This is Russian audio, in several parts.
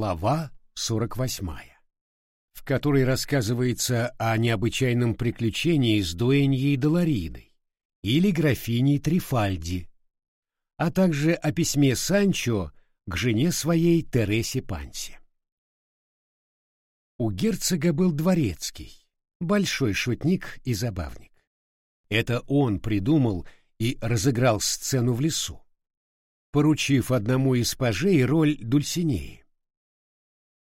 Глава 48, в которой рассказывается о необычайном приключении с дуэньей Долоридой или графиней Трифальди, а также о письме Санчо к жене своей Тересе Панси. У герцога был дворецкий, большой шутник и забавник. Это он придумал и разыграл сцену в лесу, поручив одному из пажей роль Дульсинеи.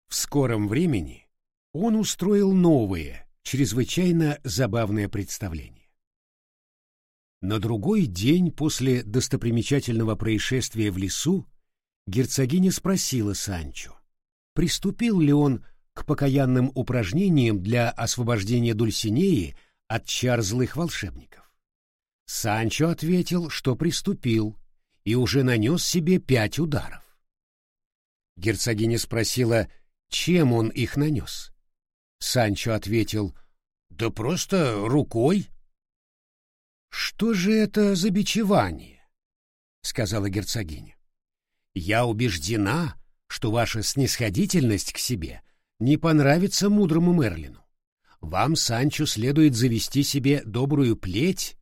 В скором времени он устроил новое, чрезвычайно забавное представление. На другой день после достопримечательного происшествия в лесу герцогиня спросила Санчо, приступил ли он к покаянным упражнениям для освобождения Дульсинеи от чар злых волшебников. Санчо ответил, что приступил и уже нанес себе пять ударов. Герцогиня спросила, чем он их нанес. Санчо ответил, да просто рукой. Что же это за бичевание? сказала герцогиня. Я убеждена, что ваша снисходительность к себе не понравится мудрому Мерлину. Вам, Санчо, следует завести себе добрую плеть,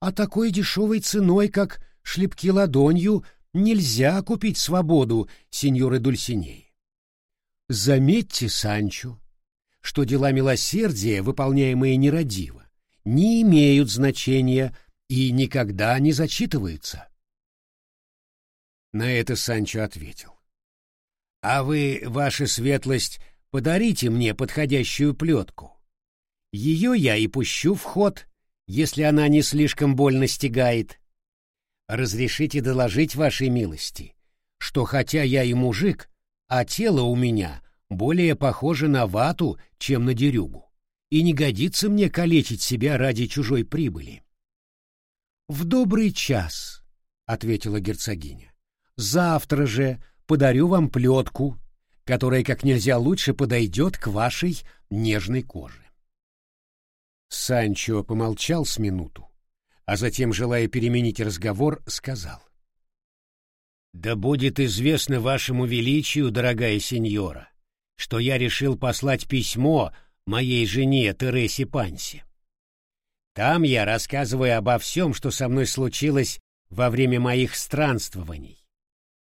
а такой дешевой ценой, как шлепки ладонью, нельзя купить свободу сеньоры Дульсинеи. Заметьте, Санчо, что дела милосердия, выполняемые нерадиво, не имеют значения и никогда не зачитываются. На это Санчо ответил. «А вы, ваша светлость, подарите мне подходящую плетку. Ее я и пущу в ход, если она не слишком больно стегает. Разрешите доложить вашей милости, что хотя я и мужик, а тело у меня более похоже на вату, чем на дерюгу, и не годится мне калечить себя ради чужой прибыли. «В добрый час», — ответила герцогиня, — «завтра же подарю вам плетку, которая как нельзя лучше подойдет к вашей нежной коже». Санчо помолчал с минуту, а затем, желая переменить разговор, сказал. «Да будет известно вашему величию, дорогая сеньора, что я решил послать письмо моей жене Тересе Панси. Там я рассказываю обо всем, что со мной случилось во время моих странствований.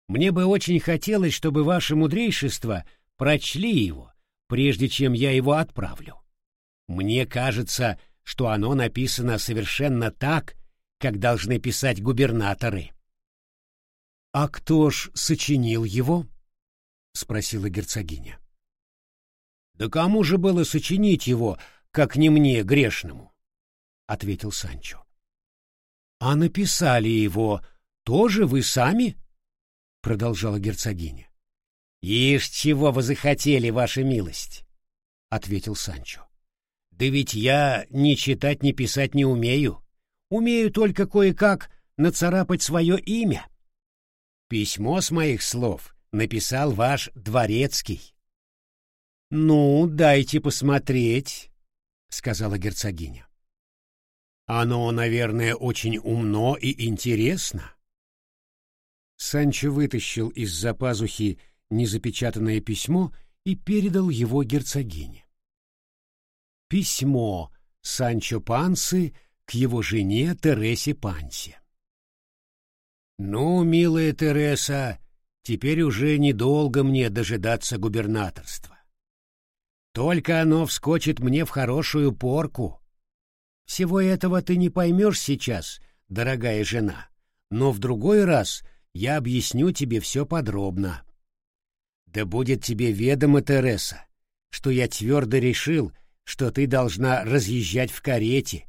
Мне бы очень хотелось, чтобы ваше мудрейшество прочли его, прежде чем я его отправлю. Мне кажется, что оно написано совершенно так, как должны писать губернаторы. — А кто ж сочинил его? — спросила герцогиня. — Да кому же было сочинить его, как не мне, грешному? — ответил Санчо. — А написали его тоже вы сами? — продолжала герцогиня. — Ишь, чего вы захотели, ваша милость? — ответил Санчо. Да ведь я ни читать, ни писать не умею. Умею только кое-как нацарапать свое имя. Письмо с моих слов написал ваш дворецкий. — Ну, дайте посмотреть, — сказала герцогиня. — Оно, наверное, очень умно и интересно. Санчо вытащил из-за пазухи незапечатанное письмо и передал его герцогине письмо Санчо Пансы к его жене Тересе Пансе. «Ну, милая Тереса, теперь уже недолго мне дожидаться губернаторства. Только оно вскочит мне в хорошую порку. Всего этого ты не поймешь сейчас, дорогая жена, но в другой раз я объясню тебе все подробно. Да будет тебе ведомо, Тереса, что я твердо решил, что ты должна разъезжать в карете,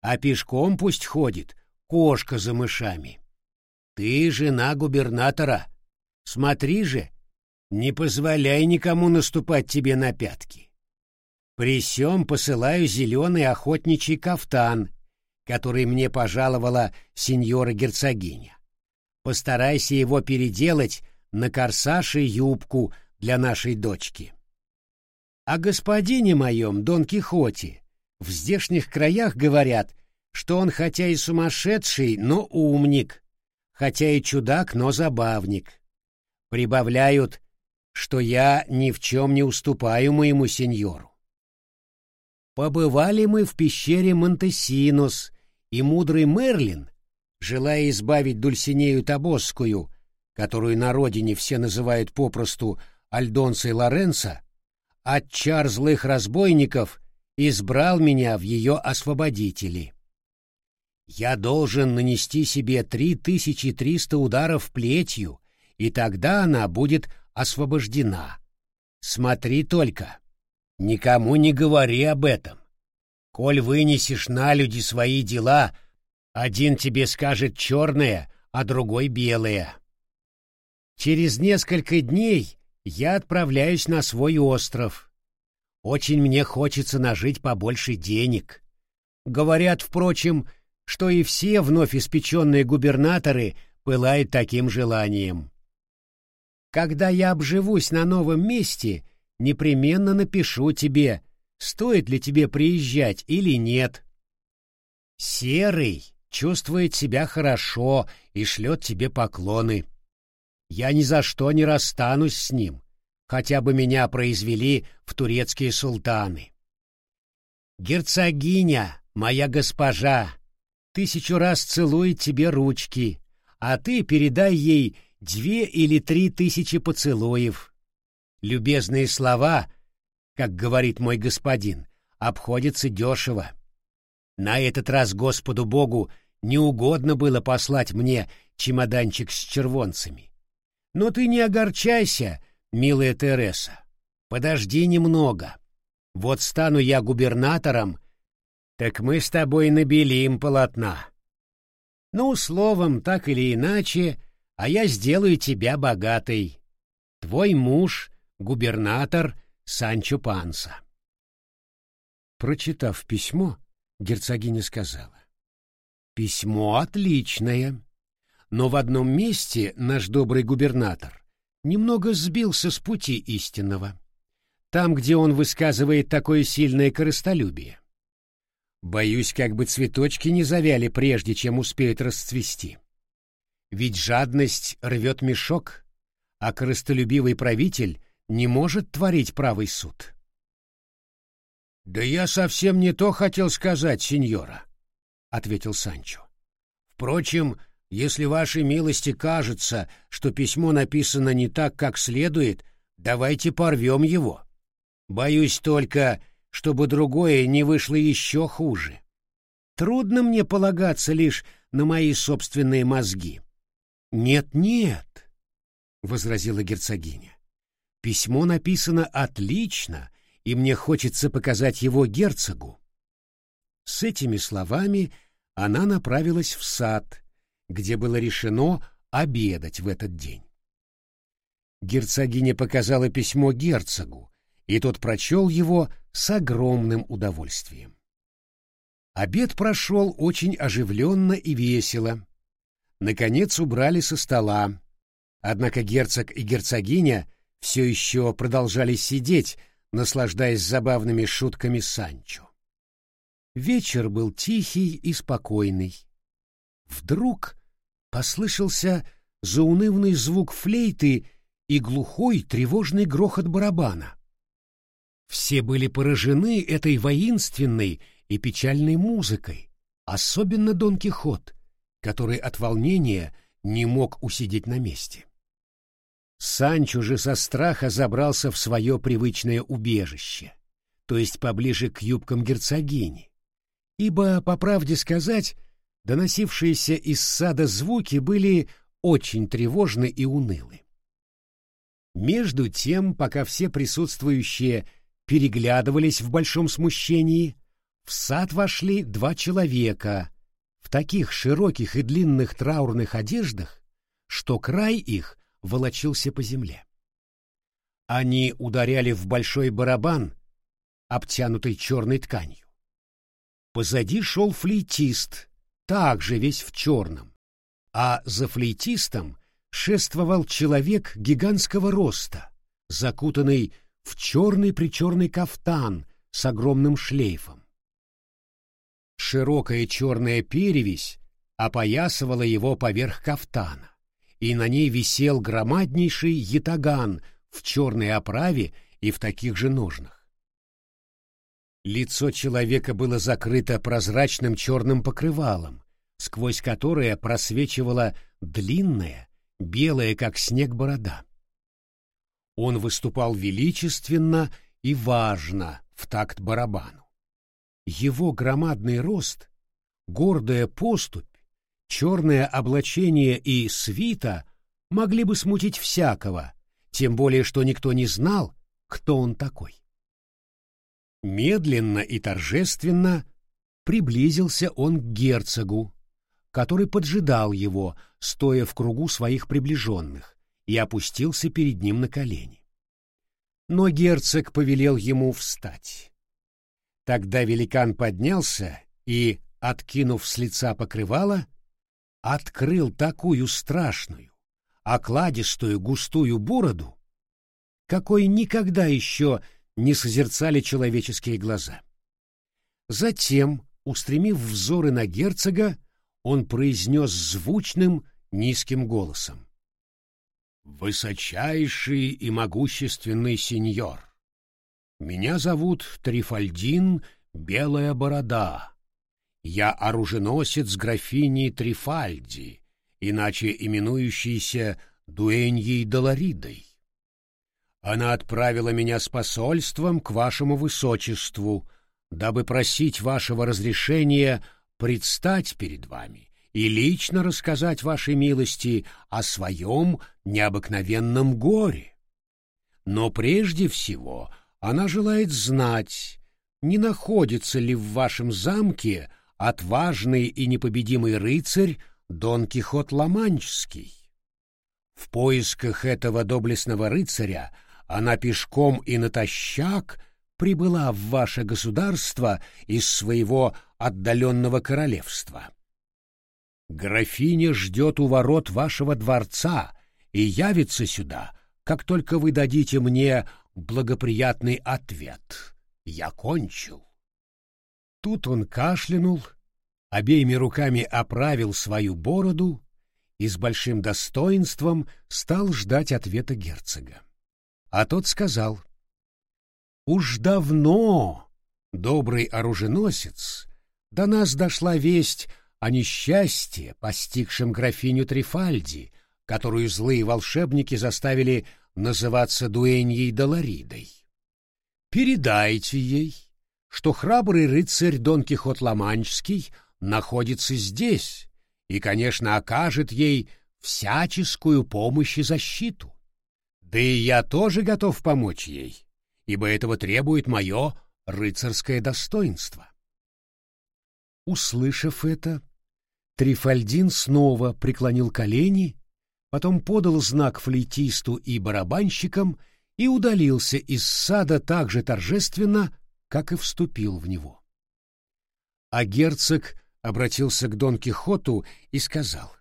а пешком пусть ходит кошка за мышами. Ты жена губернатора. Смотри же, не позволяй никому наступать тебе на пятки. При сём посылаю зеленый охотничий кафтан, который мне пожаловала сеньора-герцогиня. Постарайся его переделать на корсаж и юбку для нашей дочки. О господине моем, Дон Кихоте, в здешних краях говорят, что он хотя и сумасшедший, но умник, хотя и чудак, но забавник. Прибавляют, что я ни в чем не уступаю моему сеньору. Побывали мы в пещере Монтесинус, и мудрый Мерлин, желая избавить Дульсинею Табосскую, которую на родине все называют попросту Альдонсой Лоренцо, от чар злых разбойников избрал меня в ее освободители. Я должен нанести себе три тысячи триста ударов плетью, и тогда она будет освобождена. Смотри только, никому не говори об этом. Коль вынесешь на люди свои дела, один тебе скажет черное, а другой белое. Через несколько дней я отправляюсь на свой остров. Очень мне хочется нажить побольше денег. Говорят, впрочем, что и все вновь испеченные губернаторы пылают таким желанием. Когда я обживусь на новом месте, непременно напишу тебе, стоит ли тебе приезжать или нет. Серый чувствует себя хорошо и шлет тебе поклоны. Я ни за что не расстанусь с ним, хотя бы меня произвели в турецкие султаны. Герцогиня, моя госпожа, тысячу раз целует тебе ручки, а ты передай ей две или три тысячи поцелуев. Любезные слова, как говорит мой господин, обходятся дешево. На этот раз Господу Богу не угодно было послать мне чемоданчик с червонцами. Но ты не огорчайся, милая Тереса. Подожди немного. Вот стану я губернатором, так мы с тобой набелим полотна. Ну, словом, так или иначе, а я сделаю тебя богатой. Твой муж — губернатор Санчо Панса. Прочитав письмо, герцогиня сказала. «Письмо отличное, но в одном месте наш добрый губернатор немного сбился с пути истинного, там, где он высказывает такое сильное корыстолюбие. Боюсь, как бы цветочки не завяли, прежде чем успеют расцвести. Ведь жадность рвет мешок, а корыстолюбивый правитель не может творить правый суд. «Да я совсем не то хотел сказать, сеньора», — ответил Санчо. «Впрочем, если вашей милости кажется, что письмо написано не так, как следует, давайте порвем его. Боюсь только, чтобы другое не вышло еще хуже. Трудно мне полагаться лишь на мои собственные мозги». «Нет-нет», — возразила герцогиня. «Письмо написано отлично, и мне хочется показать его герцогу». С этими словами она направилась в сад, где было решено обедать в этот день. Герцогиня показала письмо герцогу, и тот прочел его с огромным удовольствием. Обед прошел очень оживленно и весело. Наконец убрали со стола. Однако герцог и герцогиня все еще продолжали сидеть, наслаждаясь забавными шутками Санчо. Вечер был тихий и спокойный. Вдруг послышался заунывный звук флейты и глухой тревожный грохот барабана. Все были поражены этой воинственной и печальной музыкой, особенно Дон Кихот, который от волнения не мог усидеть на месте. Санчо же со страха забрался в свое привычное убежище, то есть поближе к юбкам герцогини, ибо, по правде сказать, доносившиеся из сада звуки были очень тревожны и унылы. Между тем, пока все присутствующие переглядывались в большом смущении, в сад вошли два человека в таких широких и длинных траурных одеждах, что край их волочился по земле. Они ударяли в большой барабан, обтянутый черной тканью. Позади шел флейтист, также весь в черном, а за флейтистом шествовал человек гигантского роста, закутанный в черный-причерный кафтан с огромным шлейфом. Широкая черная перевесь опоясывала его поверх кафтана, и на ней висел громаднейший ятаган в черной оправе и в таких же ножнах. Лицо человека было закрыто прозрачным черным покрывалом, сквозь которое просвечивала длинная, белая как снег борода. Он выступал величественно и важно в такт барабану. Его громадный рост, гордая поступь, черное облачение и свита могли бы смутить всякого, тем более что никто не знал, кто он такой. Медленно и торжественно приблизился он к герцогу, который поджидал его, стоя в кругу своих приближенных, и опустился перед ним на колени. Но герцог повелел ему встать. Тогда великан поднялся и, откинув с лица покрывало, открыл такую страшную, окладистую густую бороду, какой никогда еще не созерцали человеческие глаза. Затем, устремив взоры на герцога, он произнес звучным, низким голосом. «Высочайший и могущественный сеньор, меня зовут Трифальдин Белая Борода. Я оруженосец графини Трифальди, иначе именующийся Дуэньей Долоридой. Она отправила меня с посольством к вашему высочеству, дабы просить вашего разрешения предстать перед вами и лично рассказать вашей милости о своем необыкновенном горе. Но прежде всего она желает знать, не находится ли в вашем замке отважный и непобедимый рыцарь Дон Кихот Ламанческий. В поисках этого доблестного рыцаря она пешком и натощак прибыла в ваше государство из своего отдаленного королевства. Графиня ждет у ворот вашего дворца и явится сюда, как только вы дадите мне благоприятный ответ. Я кончил. Тут он кашлянул, обеими руками оправил свою бороду и с большим достоинством стал ждать ответа герцога. А тот сказал, «Уж давно, добрый оруженосец, до нас дошла весть о несчастье, постигшем графиню Трифальди, которую злые волшебники заставили называться Дуэньей Долоридой. Передайте ей, что храбрый рыцарь Дон Кихот Ламанческий находится здесь и, конечно, окажет ей всяческую помощь и защиту. Да и я тоже готов помочь ей, ибо этого требует мое рыцарское достоинство. Услышав это, Трифальдин снова преклонил колени, потом подал знак флейтисту и барабанщикам и удалился из сада так же торжественно, как и вступил в него. А герцог обратился к Дон Кихоту и сказал,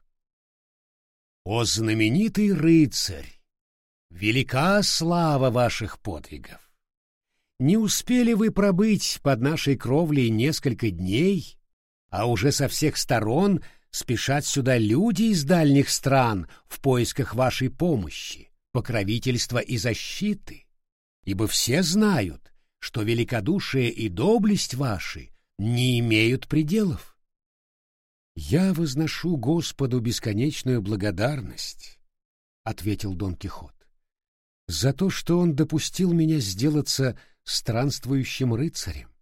«О знаменитый рыцарь! Велика слава ваших подвигов! Не успели вы пробыть под нашей кровлей несколько дней, а уже со всех сторон спешат сюда люди из дальних стран в поисках вашей помощи, покровительства и защиты, ибо все знают, что великодушие и доблесть ваши не имеют пределов. Я возношу Господу бесконечную благодарность, ответил Дон Кихот, за то, что он допустил меня сделаться странствующим рыцарем.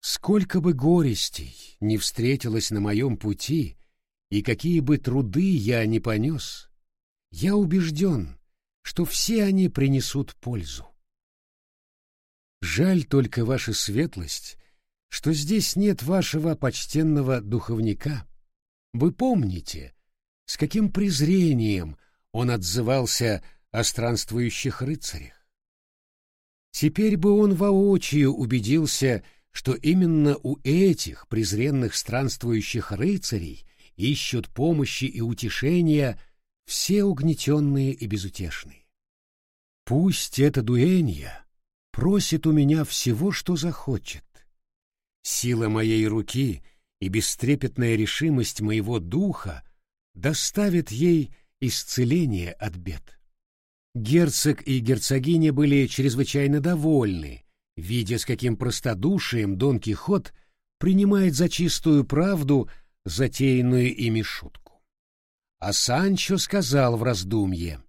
Сколько бы горестей не встретилось на моем пути, и какие бы труды я ни понес, я убежден, что все они принесут пользу. Жаль только ваша светлость, что здесь нет вашего почтенного духовника. Вы помните, с каким презрением он отзывался о странствующих рыцарях? Теперь бы он воочию убедился, что именно у этих презренных странствующих рыцарей ищут помощи и утешения все угнетенные и безутешные. Пусть эта дуэнья просит у меня всего, что захочет. Сила моей руки и бестрепетная решимость моего духа доставят ей исцеление от бед. Герцог и герцогиня были чрезвычайно довольны, видя, с каким простодушием Дон Кихот принимает за чистую правду затеянную ими шутку. А Санчо сказал в раздумье,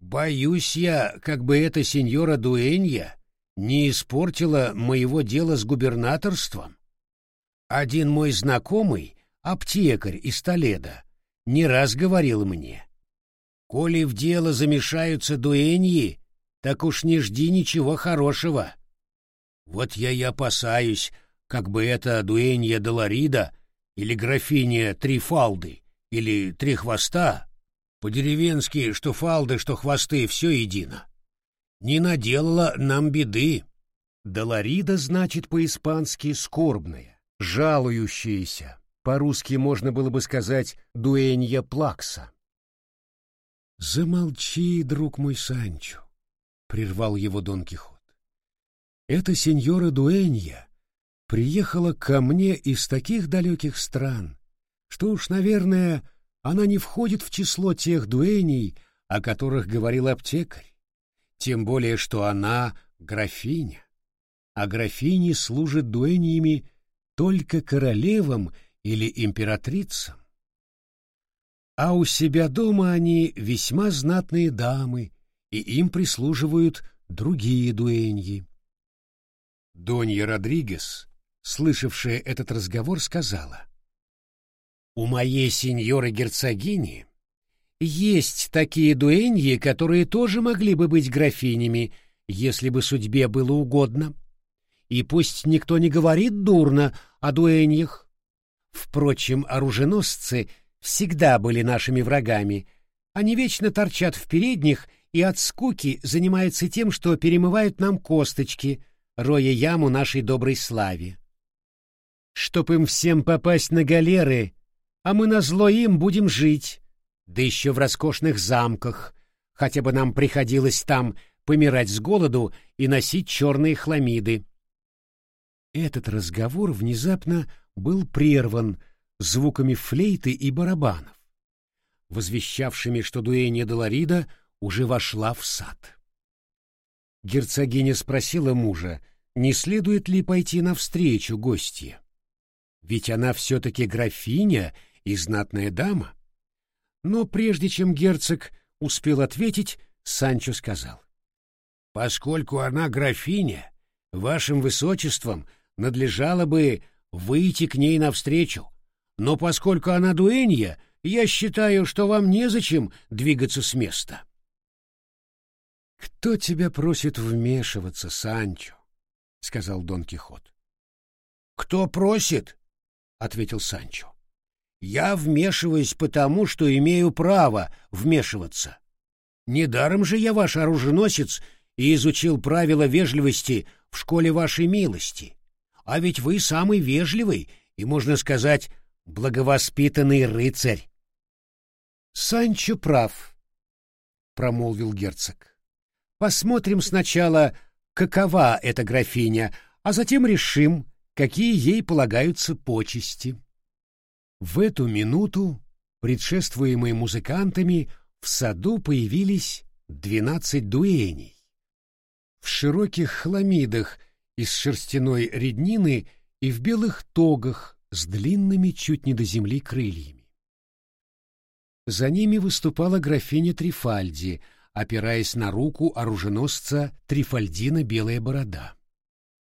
«Боюсь я, как бы эта сеньора Дуэнья не испортила моего дела с губернаторством. Один мой знакомый, аптекарь из Толеда, не раз говорил мне, «Коли в дело замешаются дуэньи, так уж не жди ничего хорошего». Вот я и опасаюсь, как бы это дуэнья Долорида или графиня Трифалды или Три Хвоста, по-деревенски что фалды, что хвосты, все едино, не наделала нам беды. Долорида значит по-испански «скорбная», «жалующаяся», по-русски можно было бы сказать «дуэнья плакса». «Замолчи, друг мой Санчо», — прервал его Дон Кихот. «Эта сеньора Дуэнья приехала ко мне из таких далеких стран, что уж, наверное, она не входит в число тех дуэней, о которых говорил аптекарь, тем более что она графиня, а графини служат дуэньями только королевам или императрицам. А у себя дома они весьма знатные дамы, и им прислуживают другие дуэньи. Донья Родригес, слышавшая этот разговор, сказала, «У моей сеньоры-герцогини есть такие дуэньи, которые тоже могли бы быть графинями, если бы судьбе было угодно. И пусть никто не говорит дурно о дуэньях, Впрочем, оруженосцы всегда были нашими врагами. Они вечно торчат в передних и от скуки занимаются тем, что перемывают нам косточки, роя яму нашей доброй славе. Чтоб им всем попасть на галеры, а мы на зло им будем жить, да еще в роскошных замках, хотя бы нам приходилось там помирать с голоду и носить черные хламиды. Этот разговор внезапно был прерван звуками флейты и барабанов, возвещавшими, что дуэния Долорида уже вошла в сад. Герцогиня спросила мужа, не следует ли пойти навстречу гостье. Ведь она все-таки графиня и знатная дама. Но прежде чем герцог успел ответить, Санчо сказал. «Поскольку она графиня, вашим высочеством надлежало бы выйти к ней навстречу. Но поскольку она дуэнья, я считаю, что вам незачем двигаться с места. «Кто тебя просит вмешиваться, Санчо?» — сказал Дон Кихот. «Кто просит?» — ответил Санчо. «Я вмешиваюсь потому, что имею право вмешиваться. Недаром же я ваш оруженосец и изучил правила вежливости в школе вашей милости. А ведь вы самый вежливый и, можно сказать, благовоспитанный рыцарь. Санчо прав, промолвил герцог. Посмотрим сначала, какова эта графиня, а затем решим, какие ей полагаются почести. В эту минуту, предшествуемые музыкантами, в саду появились двенадцать дуэней. В широких хламидах из шерстяной реднины и в белых тогах с длинными чуть не до земли крыльями. За ними выступала графиня Трифальди, опираясь на руку оруженосца Трифальдина Белая Борода.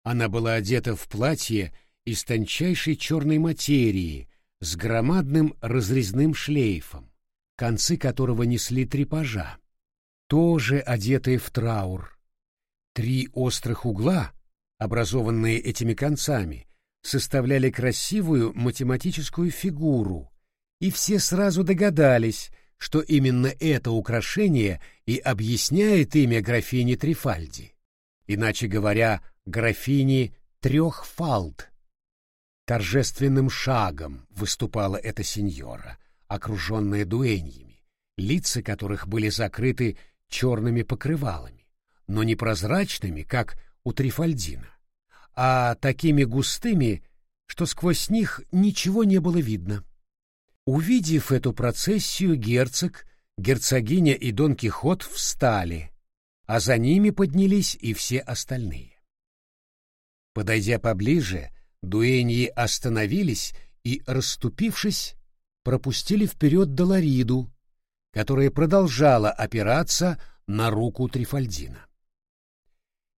Она была одета в платье из тончайшей черной материи с громадным разрезным шлейфом, концы которого несли три пажа, тоже одетые в траур. Три острых угла образованные этими концами, составляли красивую математическую фигуру, и все сразу догадались, что именно это украшение и объясняет имя графини Трифальди, иначе говоря, графини Трехфалд. Торжественным шагом выступала эта сеньора, окруженная дуэньями, лица которых были закрыты черными покрывалами, но не прозрачными, как у Трифальдина, а такими густыми, что сквозь них ничего не было видно. Увидев эту процессию, герцог герцогиня и Дон Кихот встали, а за ними поднялись и все остальные. Подойдя поближе, дуэньи остановились и, расступившись, пропустили вперед Долориду, которая продолжала опираться на руку Трифальдина.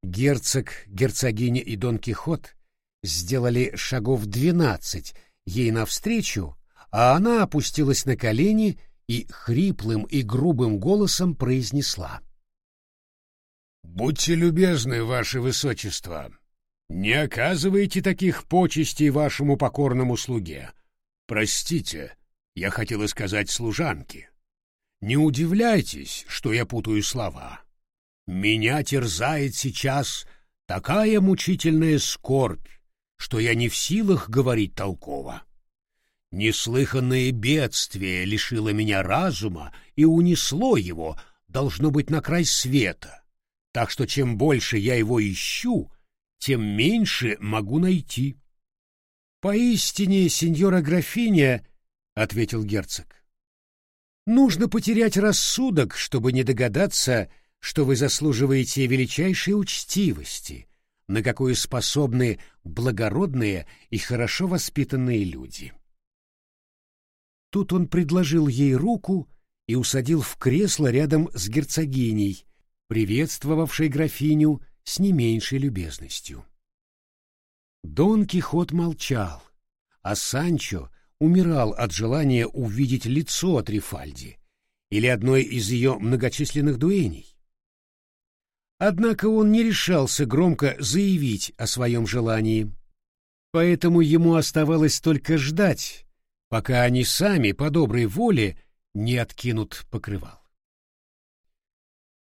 Герцог, герцогиня и Дон Кихот сделали шагов двенадцать ей навстречу, а она опустилась на колени и хриплым и грубым голосом произнесла. «Будьте любезны, ваше высочество, не оказывайте таких почестей вашему покорному слуге. Простите, я хотела сказать служанке. Не удивляйтесь, что я путаю слова. Меня терзает сейчас такая мучительная скорбь, что я не в силах говорить толково. Неслыханное бедствие лишило меня разума и унесло его, должно быть, на край света, так что чем больше я его ищу, тем меньше могу найти. — Поистине, сеньора графиня, — ответил герцог, — нужно потерять рассудок, чтобы не догадаться, что вы заслуживаете величайшей учтивости, на какую способны благородные и хорошо воспитанные люди. Тут он предложил ей руку и усадил в кресло рядом с герцогиней, приветствовавшей графиню с не меньшей любезностью. Дон Кихот молчал, а Санчо умирал от желания увидеть лицо Трифальди или одной из ее многочисленных дуэней. Однако он не решался громко заявить о своем желании. Поэтому ему оставалось только ждать, пока они сами по доброй воле не откинут покрывал.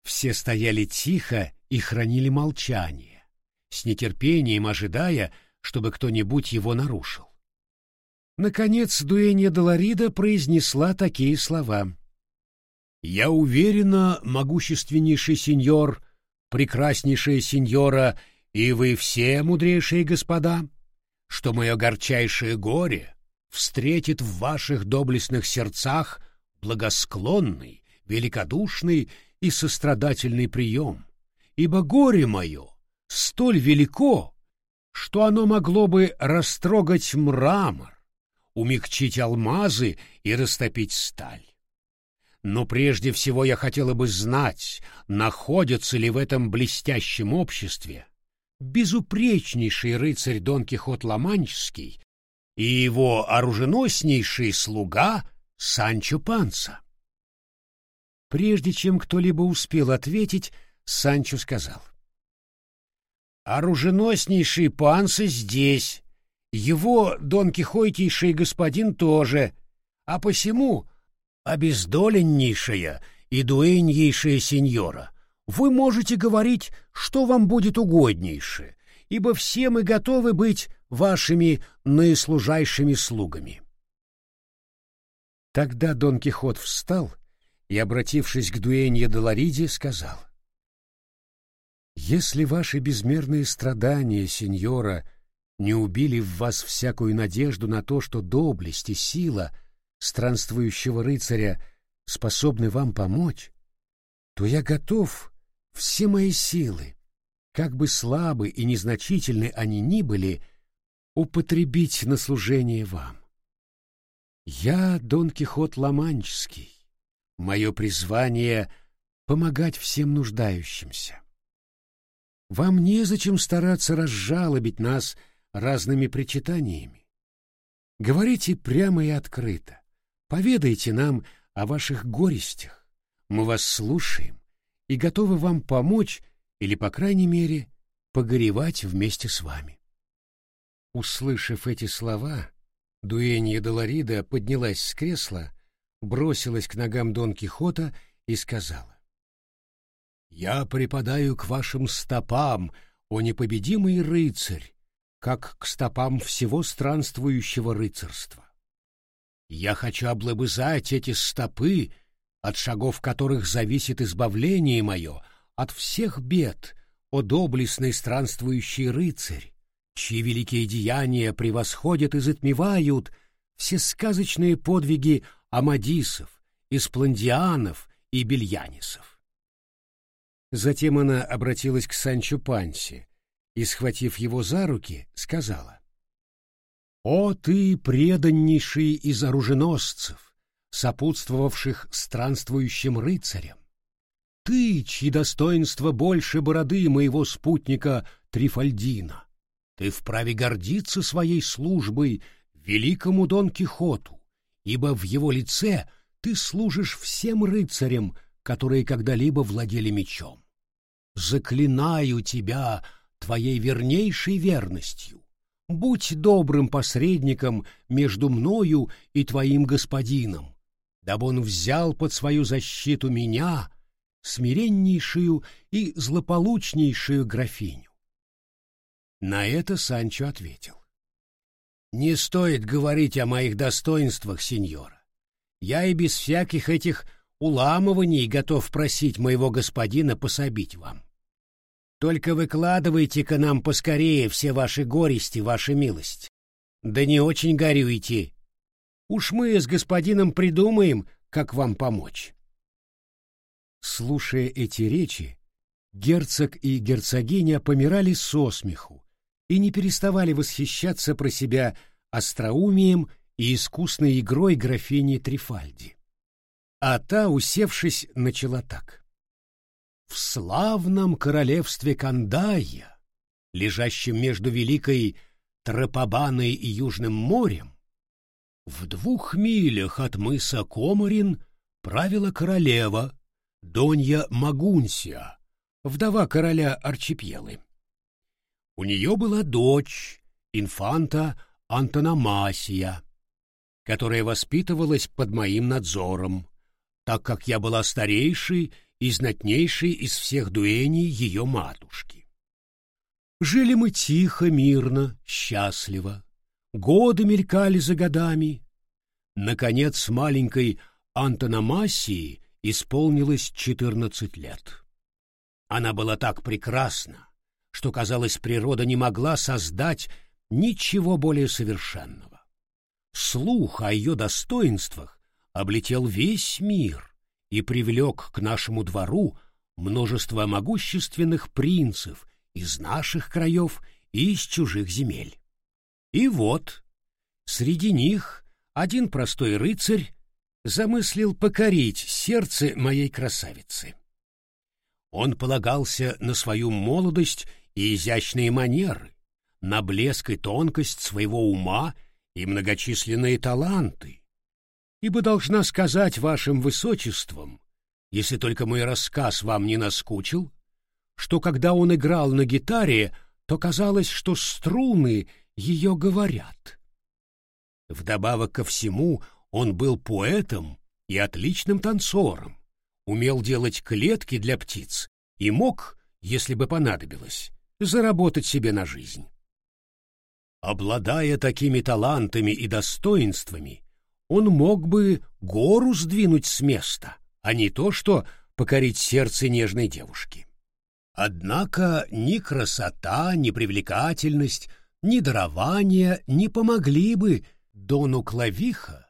Все стояли тихо и хранили молчание, с нетерпением ожидая, чтобы кто-нибудь его нарушил. Наконец Дуэнья Долорида произнесла такие слова. «Я уверена, могущественнейший сеньор, прекраснейшая сеньора и вы все, мудрейшие господа, что мое горчайшее горе встретит в ваших доблестных сердцах благосклонный, великодушный и сострадательный прием, ибо горе мое столь велико, что оно могло бы растрогать мрамор, умягчить алмазы и растопить сталь. Но прежде всего я хотела бы знать, находится ли в этом блестящем обществе безупречнейший рыцарь Дон Кихот Ламанческий и его оруженоснейший слуга Санчо Панса. Прежде чем кто-либо успел ответить, Санчо сказал. «Оруженоснейший Панса здесь, его Дон Кихойтейший господин тоже, а посему обездоленнейшая и дуэньейшая сеньора, вы можете говорить, что вам будет угоднейше, ибо все мы готовы быть вашими наислужайшими слугами. Тогда Дон Кихот встал и, обратившись к дуэнье Долориде, сказал, «Если ваши безмерные страдания, сеньора, не убили в вас всякую надежду на то, что доблесть и сила — странствующего рыцаря способны вам помочь, то я готов все мои силы, как бы слабы и незначительны они ни были, употребить на служение вам. Я Дон Кихот Ламанческий. Мое призвание — помогать всем нуждающимся. Вам незачем стараться разжалобить нас разными причитаниями. Говорите прямо и открыто. Поведайте нам о ваших горестях. Мы вас слушаем и готовы вам помочь или, по крайней мере, погоревать вместе с вами. Услышав эти слова, Дуэнья Долорида поднялась с кресла, бросилась к ногам Дон Кихота и сказала. «Я припадаю к вашим стопам, о непобедимый рыцарь, как к стопам всего странствующего рыцарства. Я хочу облобызать эти стопы, от шагов которых зависит избавление мое от всех бед, о доблестный странствующий рыцарь, чьи великие деяния превосходят и затмевают все сказочные подвиги Амадисов, Испландианов и Бельянисов. Затем она обратилась к Санчо Панси и, схватив его за руки, сказала. «О ты, преданнейший из оруженосцев, сопутствовавших странствующим рыцарям! Ты, чьи достоинства больше бороды моего спутника Трифальдина! Ты вправе гордиться своей службой великому Дон Кихоту, ибо в его лице ты служишь всем рыцарям, которые когда-либо владели мечом. Заклинаю тебя твоей вернейшей верностью будь добрым посредником между мною и твоим господином, дабы он взял под свою защиту меня, смиреннейшую и злополучнейшую графиню. На это Санчо ответил. «Не стоит говорить о моих достоинствах, сеньора. Я и без всяких этих уламываний готов просить моего господина пособить вам. Только выкладывайте-ка нам поскорее все ваши горести, ваша милость. Да не очень горюйте. Уж мы с господином придумаем, как вам помочь. Слушая эти речи, герцог и герцогиня помирали со смеху и не переставали восхищаться про себя остроумием и искусной игрой графини Трифальди. А та, усевшись, начала так. В славном королевстве Кандая, лежащем между Великой Тропобаной и Южным морем, в двух милях от мыса Комарин правила королева Донья Магунсия, вдова короля Арчипелы. У нее была дочь, инфанта Антономасия, которая воспитывалась под моим надзором, так как я была старейшей и знатнейшей из всех дуэней ее матушки. Жили мы тихо, мирно, счастливо. Годы мелькали за годами. Наконец, маленькой Антономасии исполнилось четырнадцать лет. Она была так прекрасна, что, казалось, природа не могла создать ничего более совершенного. Слух о ее достоинствах облетел весь мир, и привлек к нашему двору множество могущественных принцев из наших краев и из чужих земель. И вот, среди них один простой рыцарь замыслил покорить сердце моей красавицы. Он полагался на свою молодость и изящные манеры, на блеск и тонкость своего ума и многочисленные таланты, ибо должна сказать вашим высочествам, если только мой рассказ вам не наскучил, что когда он играл на гитаре, то казалось, что струны ее говорят. Вдобавок ко всему, он был поэтом и отличным танцором, умел делать клетки для птиц и мог, если бы понадобилось, заработать себе на жизнь. Обладая такими талантами и достоинствами, он мог бы гору сдвинуть с места, а не то, что покорить сердце нежной девушки. Однако ни красота, ни привлекательность, ни дарование не помогли бы Дону Клавиха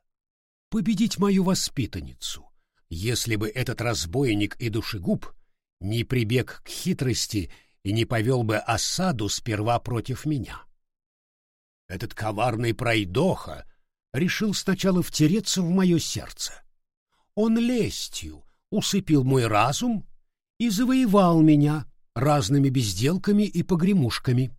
победить мою воспитанницу, если бы этот разбойник и душегуб не прибег к хитрости и не повел бы осаду сперва против меня. Этот коварный пройдоха решил сначала втереться в мое сердце. Он лестью усыпил мой разум и завоевал меня разными безделками и погремушками.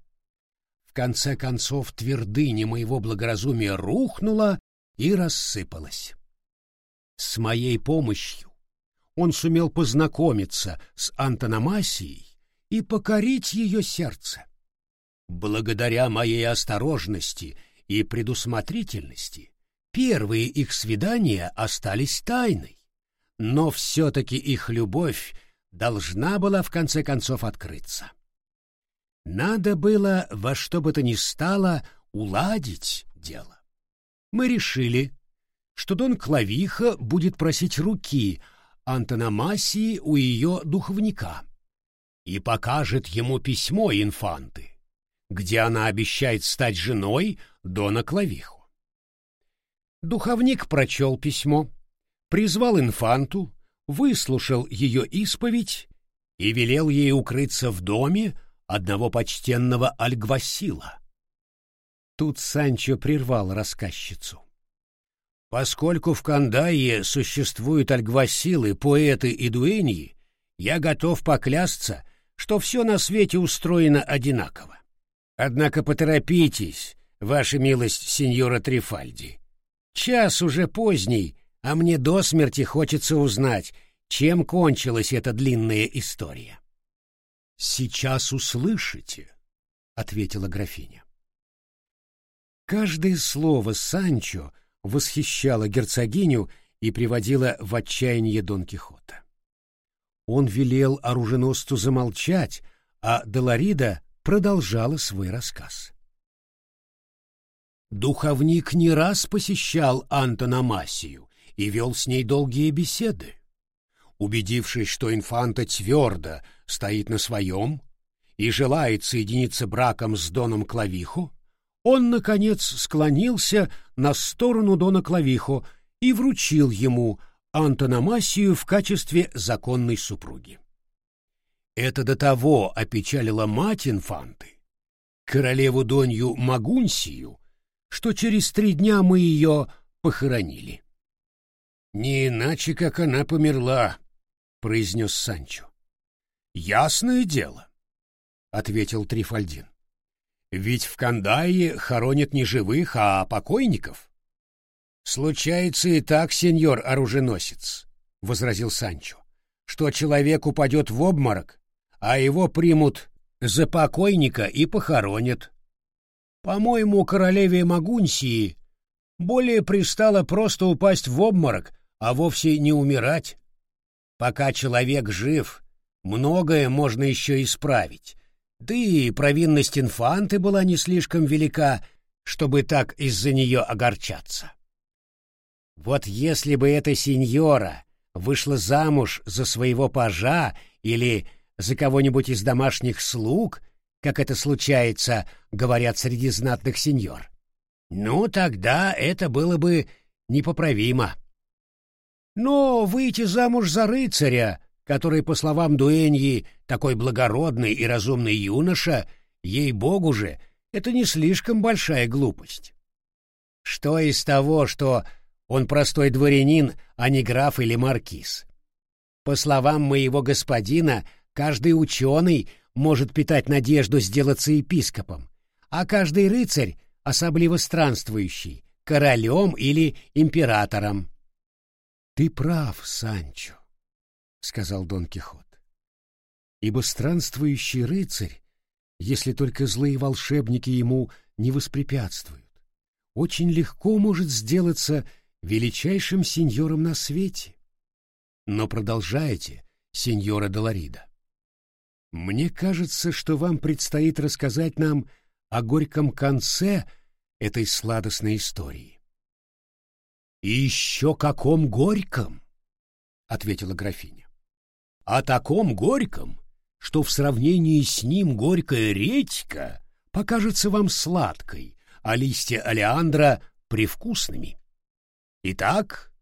В конце концов твердыня моего благоразумия рухнула и рассыпалась. С моей помощью он сумел познакомиться с антономасией и покорить ее сердце. Благодаря моей осторожности и предусмотрительности первые их свидания остались тайной, но все-таки их любовь должна была в конце концов открыться. Надо было во что бы то ни стало уладить дело. Мы решили, что Дон Клавиха будет просить руки антономасии у ее духовника и покажет ему письмо инфанты, где она обещает стать женой Дона Клавиху. Духовник прочел письмо, призвал инфанту, выслушал ее исповедь и велел ей укрыться в доме одного почтенного альгвасила. Тут Санчо прервал рассказчицу. Поскольку в Кандае существуют альгвасилы, поэты и дуэньи, я готов поклясться, что все на свете устроено одинаково. Однако поторопитесь, ваша милость сеньора Трифальди. Час уже поздний, а мне до смерти хочется узнать, чем кончилась эта длинная история. «Сейчас услышите», — ответила графиня. Каждое слово Санчо восхищало герцогиню и приводило в отчаяние Дон Кихота. Он велел оруженосцу замолчать, а Долорида продолжала свой рассказ. Духовник не раз посещал Антономасию и вел с ней долгие беседы. Убедившись, что инфанта твердо стоит на своем и желает соединиться браком с Доном Клавихо, он, наконец, склонился на сторону Дона Клавихо и вручил ему антономасию в качестве законной супруги. Это до того опечалило мать инфанты, королеву Донью Магунсию, что через три дня мы ее похоронили. «Не иначе, как она померла», — произнес Санчо. «Ясное дело», — ответил Трифальдин. «Ведь в Кандае хоронят не живых, а покойников». «Случается и так, сеньор-оруженосец», — возразил Санчо, «что человек упадет в обморок, а его примут за покойника и похоронят. По-моему, королеве Магунсии более пристало просто упасть в обморок, а вовсе не умирать. Пока человек жив, многое можно еще исправить. Да и провинность инфанты была не слишком велика, чтобы так из-за нее огорчаться. Вот если бы эта сеньора вышла замуж за своего пажа или за кого-нибудь из домашних слуг, как это случается, говорят среди знатных сеньор, ну тогда это было бы непоправимо. Но выйти замуж за рыцаря, который, по словам Дуэньи, такой благородный и разумный юноша, ей-богу же, это не слишком большая глупость. Что из того, что он простой дворянин, а не граф или маркиз? По словам моего господина, каждый ученый может питать надежду сделаться епископом, а каждый рыцарь, особливо странствующий, королем или императором. Ты прав, Санчо, сказал Дон Кихот. Ибо странствующий рыцарь, если только злые волшебники ему не воспрепятствуют, очень легко может сделаться величайшим сеньором на свете. Но продолжайте, сеньора Долорида. Мне кажется, что вам предстоит рассказать нам о горьком конце этой сладостной истории. И еще каком горьком, ответила графиня. О таком горьком, что в сравнении с ним горькая редька покажется вам сладкой, а листья алиандра привкусными. Итак,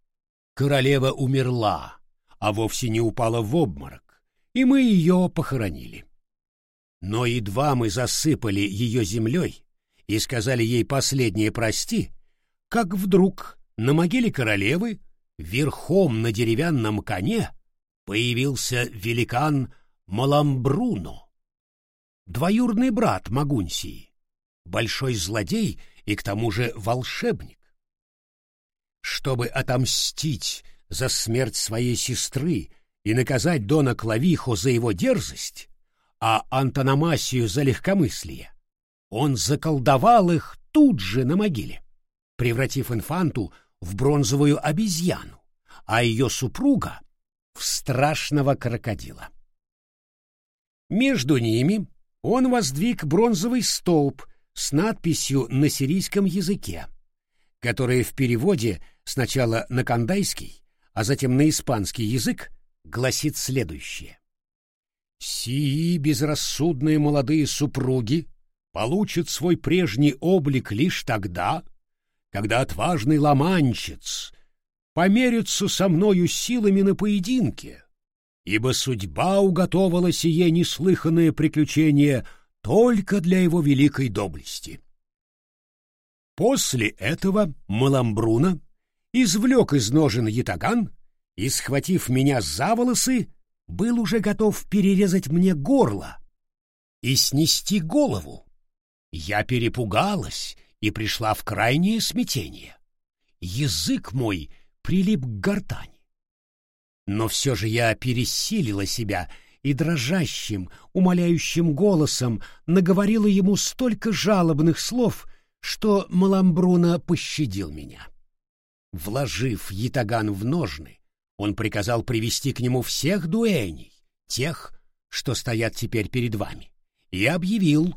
королева умерла, а вовсе не упала в обморок, и мы ее похоронили. Но едва мы засыпали ее землей и сказали ей последнее прости, как вдруг на могиле королевы верхом на деревянном коне появился великан Маламбруно, двоюрный брат Магунсии, большой злодей и к тому же волшебник. Чтобы отомстить за смерть своей сестры и наказать Дона Клавихо за его дерзость, а Антономасию за легкомыслие, он заколдовал их тут же на могиле, превратив инфанту в бронзовую обезьяну, а ее супруга — в страшного крокодила. Между ними он воздвиг бронзовый столб с надписью на сирийском языке, которая в переводе сначала на кандайский, а затем на испанский язык гласит следующее. «Сии безрассудные молодые супруги получат свой прежний облик лишь тогда, когда отважный ломанчец померятся со мною силами на поединке, ибо судьба уготовала сие неслыханное приключение только для его великой доблести. После этого Маламбруна извлек из ножен ятаган и, схватив меня за волосы, был уже готов перерезать мне горло и снести голову. Я перепугалась и пришла в крайнее смятение. Язык мой прилип к гортани. Но все же я пересилила себя и дрожащим, умоляющим голосом наговорила ему столько жалобных слов, что Маламбруна пощадил меня. Вложив ятаган в ножны, он приказал привести к нему всех дуэней, тех, что стоят теперь перед вами, и объявил,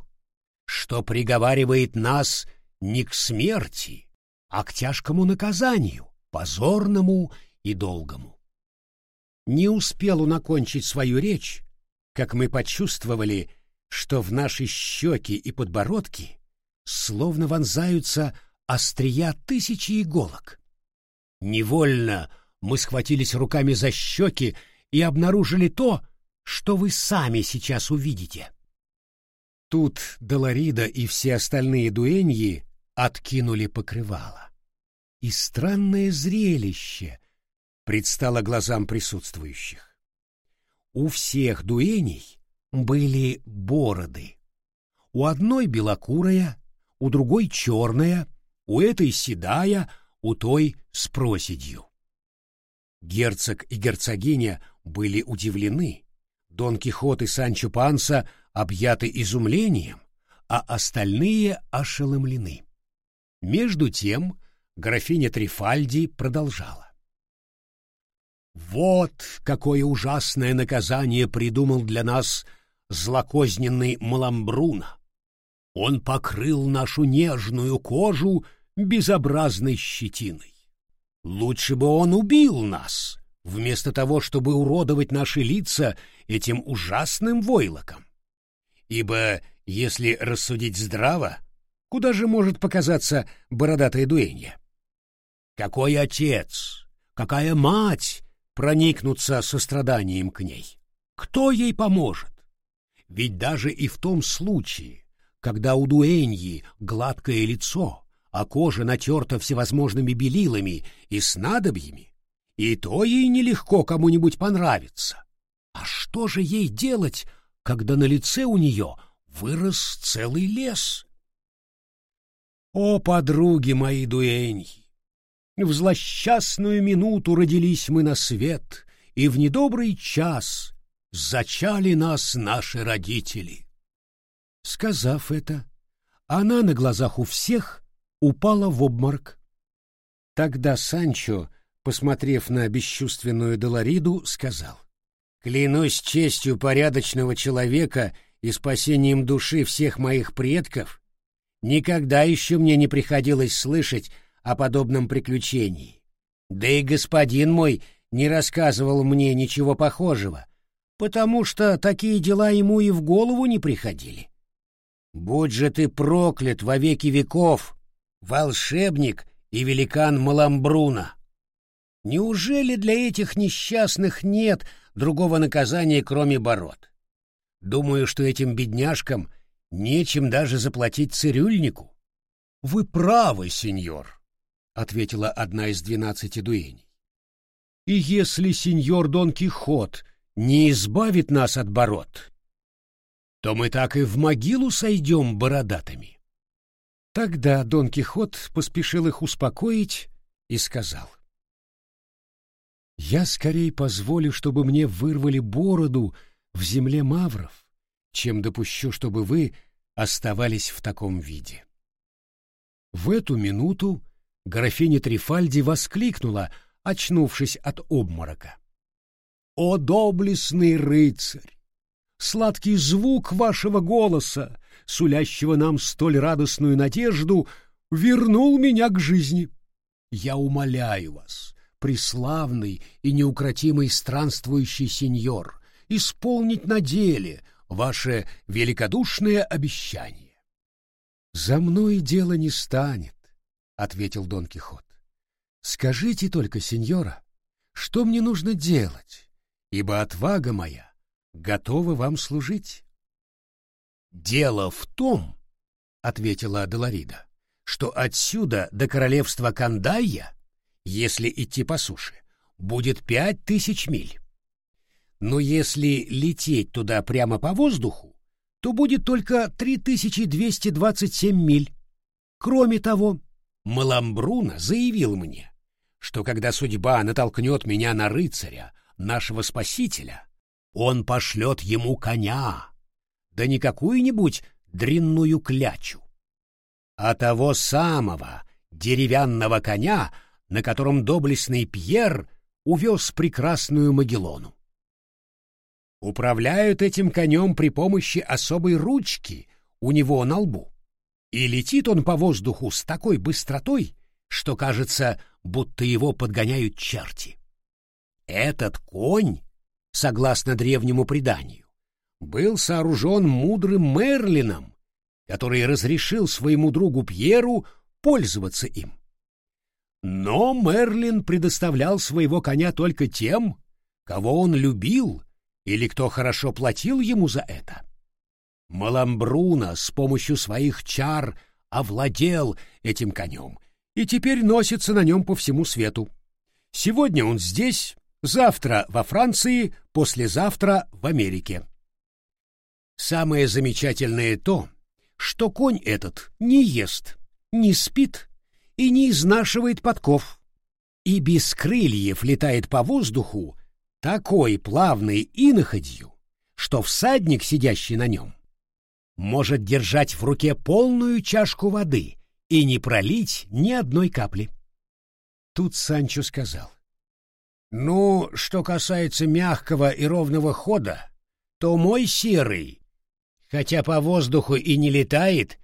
что приговаривает нас не к смерти, а к тяжкому наказанию, позорному и долгому. Не успел он окончить свою речь, как мы почувствовали, что в наши щеки и подбородки словно вонзаются острия тысячи иголок. Невольно мы схватились руками за щеки и обнаружили то, что вы сами сейчас увидите. Тут Долорида и все остальные дуэньи откинули покрывало. И странное зрелище предстало глазам присутствующих. У всех дуэней были бороды. У одной белокурая, у другой черная, у этой седая, у той с проседью. Герцог и герцогиня были удивлены. Дон Кихот и Санчо Панса объяты изумлением, а остальные ошеломлены. Между тем графиня Трифальди продолжала. «Вот какое ужасное наказание придумал для нас злокозненный Маламбруна! Он покрыл нашу нежную кожу безобразной щетиной. Лучше бы он убил нас, вместо того, чтобы уродовать наши лица этим ужасным войлоком. Ибо, если рассудить здраво, куда же может показаться бородатая дуэнья? Какой отец, какая мать проникнутся состраданием к ней? Кто ей поможет? Ведь даже и в том случае, когда у дуэньи гладкое лицо, а кожа натерта всевозможными белилами и снадобьями, и то ей нелегко кому-нибудь понравится. А что же ей делать, когда на лице у нее вырос целый лес? О, подруги мои дуэньи! В злосчастную минуту родились мы на свет, и в недобрый час зачали нас наши родители. Сказав это, она на глазах у всех упала в обморок. Тогда Санчо, посмотрев на бесчувственную Долориду, сказал, «Клянусь честью порядочного человека и спасением души всех моих предков, никогда еще мне не приходилось слышать о подобном приключении. Да и господин мой не рассказывал мне ничего похожего, потому что такие дела ему и в голову не приходили. Будь же ты проклят во веки веков, волшебник и великан Маламбруна. Неужели для этих несчастных нет другого наказания, кроме бород? Думаю, что этим бедняжкам нечем даже заплатить цирюльнику. — Вы правы, сеньор, — ответила одна из двенадцати дуэней. — И если сеньор Дон Кихот не избавит нас от бород, то мы так и в могилу сойдем бородатыми. Тогда Дон Кихот поспешил их успокоить и сказал. «Я скорее позволю, чтобы мне вырвали бороду в земле мавров, чем допущу, чтобы вы оставались в таком виде». В эту минуту графиня Трифальди воскликнула, очнувшись от обморока. «О, доблестный рыцарь! Сладкий звук вашего голоса сулящего нам столь радостную надежду, вернул меня к жизни. Я умоляю вас, преславный и неукротимый странствующий сеньор, исполнить на деле ваше великодушное обещание. — За мной дело не станет, — ответил Дон Кихот. Скажите только, сеньора, что мне нужно делать, ибо отвага моя готова вам служить. Дело в том, — ответила Аделарида, — что отсюда до королевства Кандайя, если идти по суше, будет пять тысяч миль. Но если лететь туда прямо по воздуху, то будет только 3227 миль. Кроме того, Маламбруна заявил мне, что когда судьба натолкнет меня на рыцаря, нашего спасителя, он пошлет ему коня, да не какую-нибудь дрянную клячу, а того самого деревянного коня, на котором доблестный Пьер увез прекрасную Магеллону. Управляют этим конем при помощи особой ручки у него на лбу. И летит он по воздуху с такой быстротой, что кажется, будто его подгоняют черти. Этот конь, согласно древнему преданию, был сооружен мудрым Мерлином, который разрешил своему другу Пьеру пользоваться им. Но Мерлин предоставлял своего коня только тем, кого он любил или кто хорошо платил ему за это. Маламбруна с помощью своих чар овладел этим конем и теперь носится на нем по всему свету. Сегодня он здесь, завтра во Франции, послезавтра в Америке. Самое замечательное то, что конь этот не ест, не спит и не изнашивает подков, и без крыльев летает по воздуху такой плавной иноходью, что всадник, сидящий на нем, может держать в руке полную чашку воды и не пролить ни одной капли. Тут Санчо сказал. «Ну, что касается мягкого и ровного хода, то мой серый, хотя по воздуху и не летает,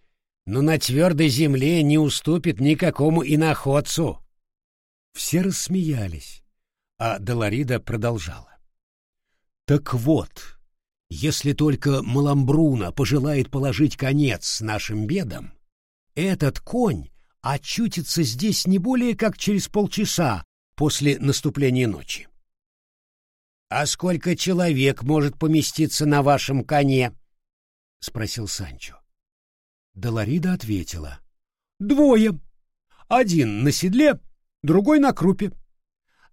но на твердой земле не уступит никакому иноходцу». Все рассмеялись а Долорида продолжала. «Так вот, если только Маламбруна пожелает положить конец нашим бедам, этот конь очутится здесь не более как через полчаса после наступления ночи. — А сколько человек может поместиться на вашем коне? — спросил Санчо. Долорида ответила. — Двое. Один на седле, другой на крупе.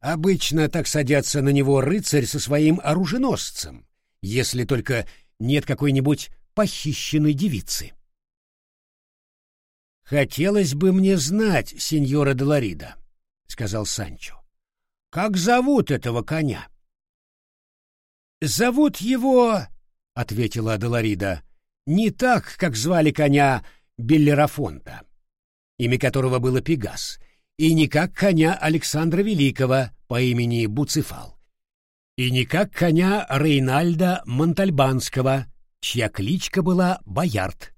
Обычно так садятся на него рыцарь со своим оруженосцем, если только нет какой-нибудь похищенной девицы. «Хотелось бы мне знать, сеньора Долорида», — сказал Санчо. «Как зовут этого коня?» «Зовут его...» — ответила Долорида. «Не так, как звали коня Беллерафонта, имя которого было Пегас, и не как коня Александра Великого по имени Буцефал, и не как коня Рейнальда Монтальбанского, чья кличка была Боярд.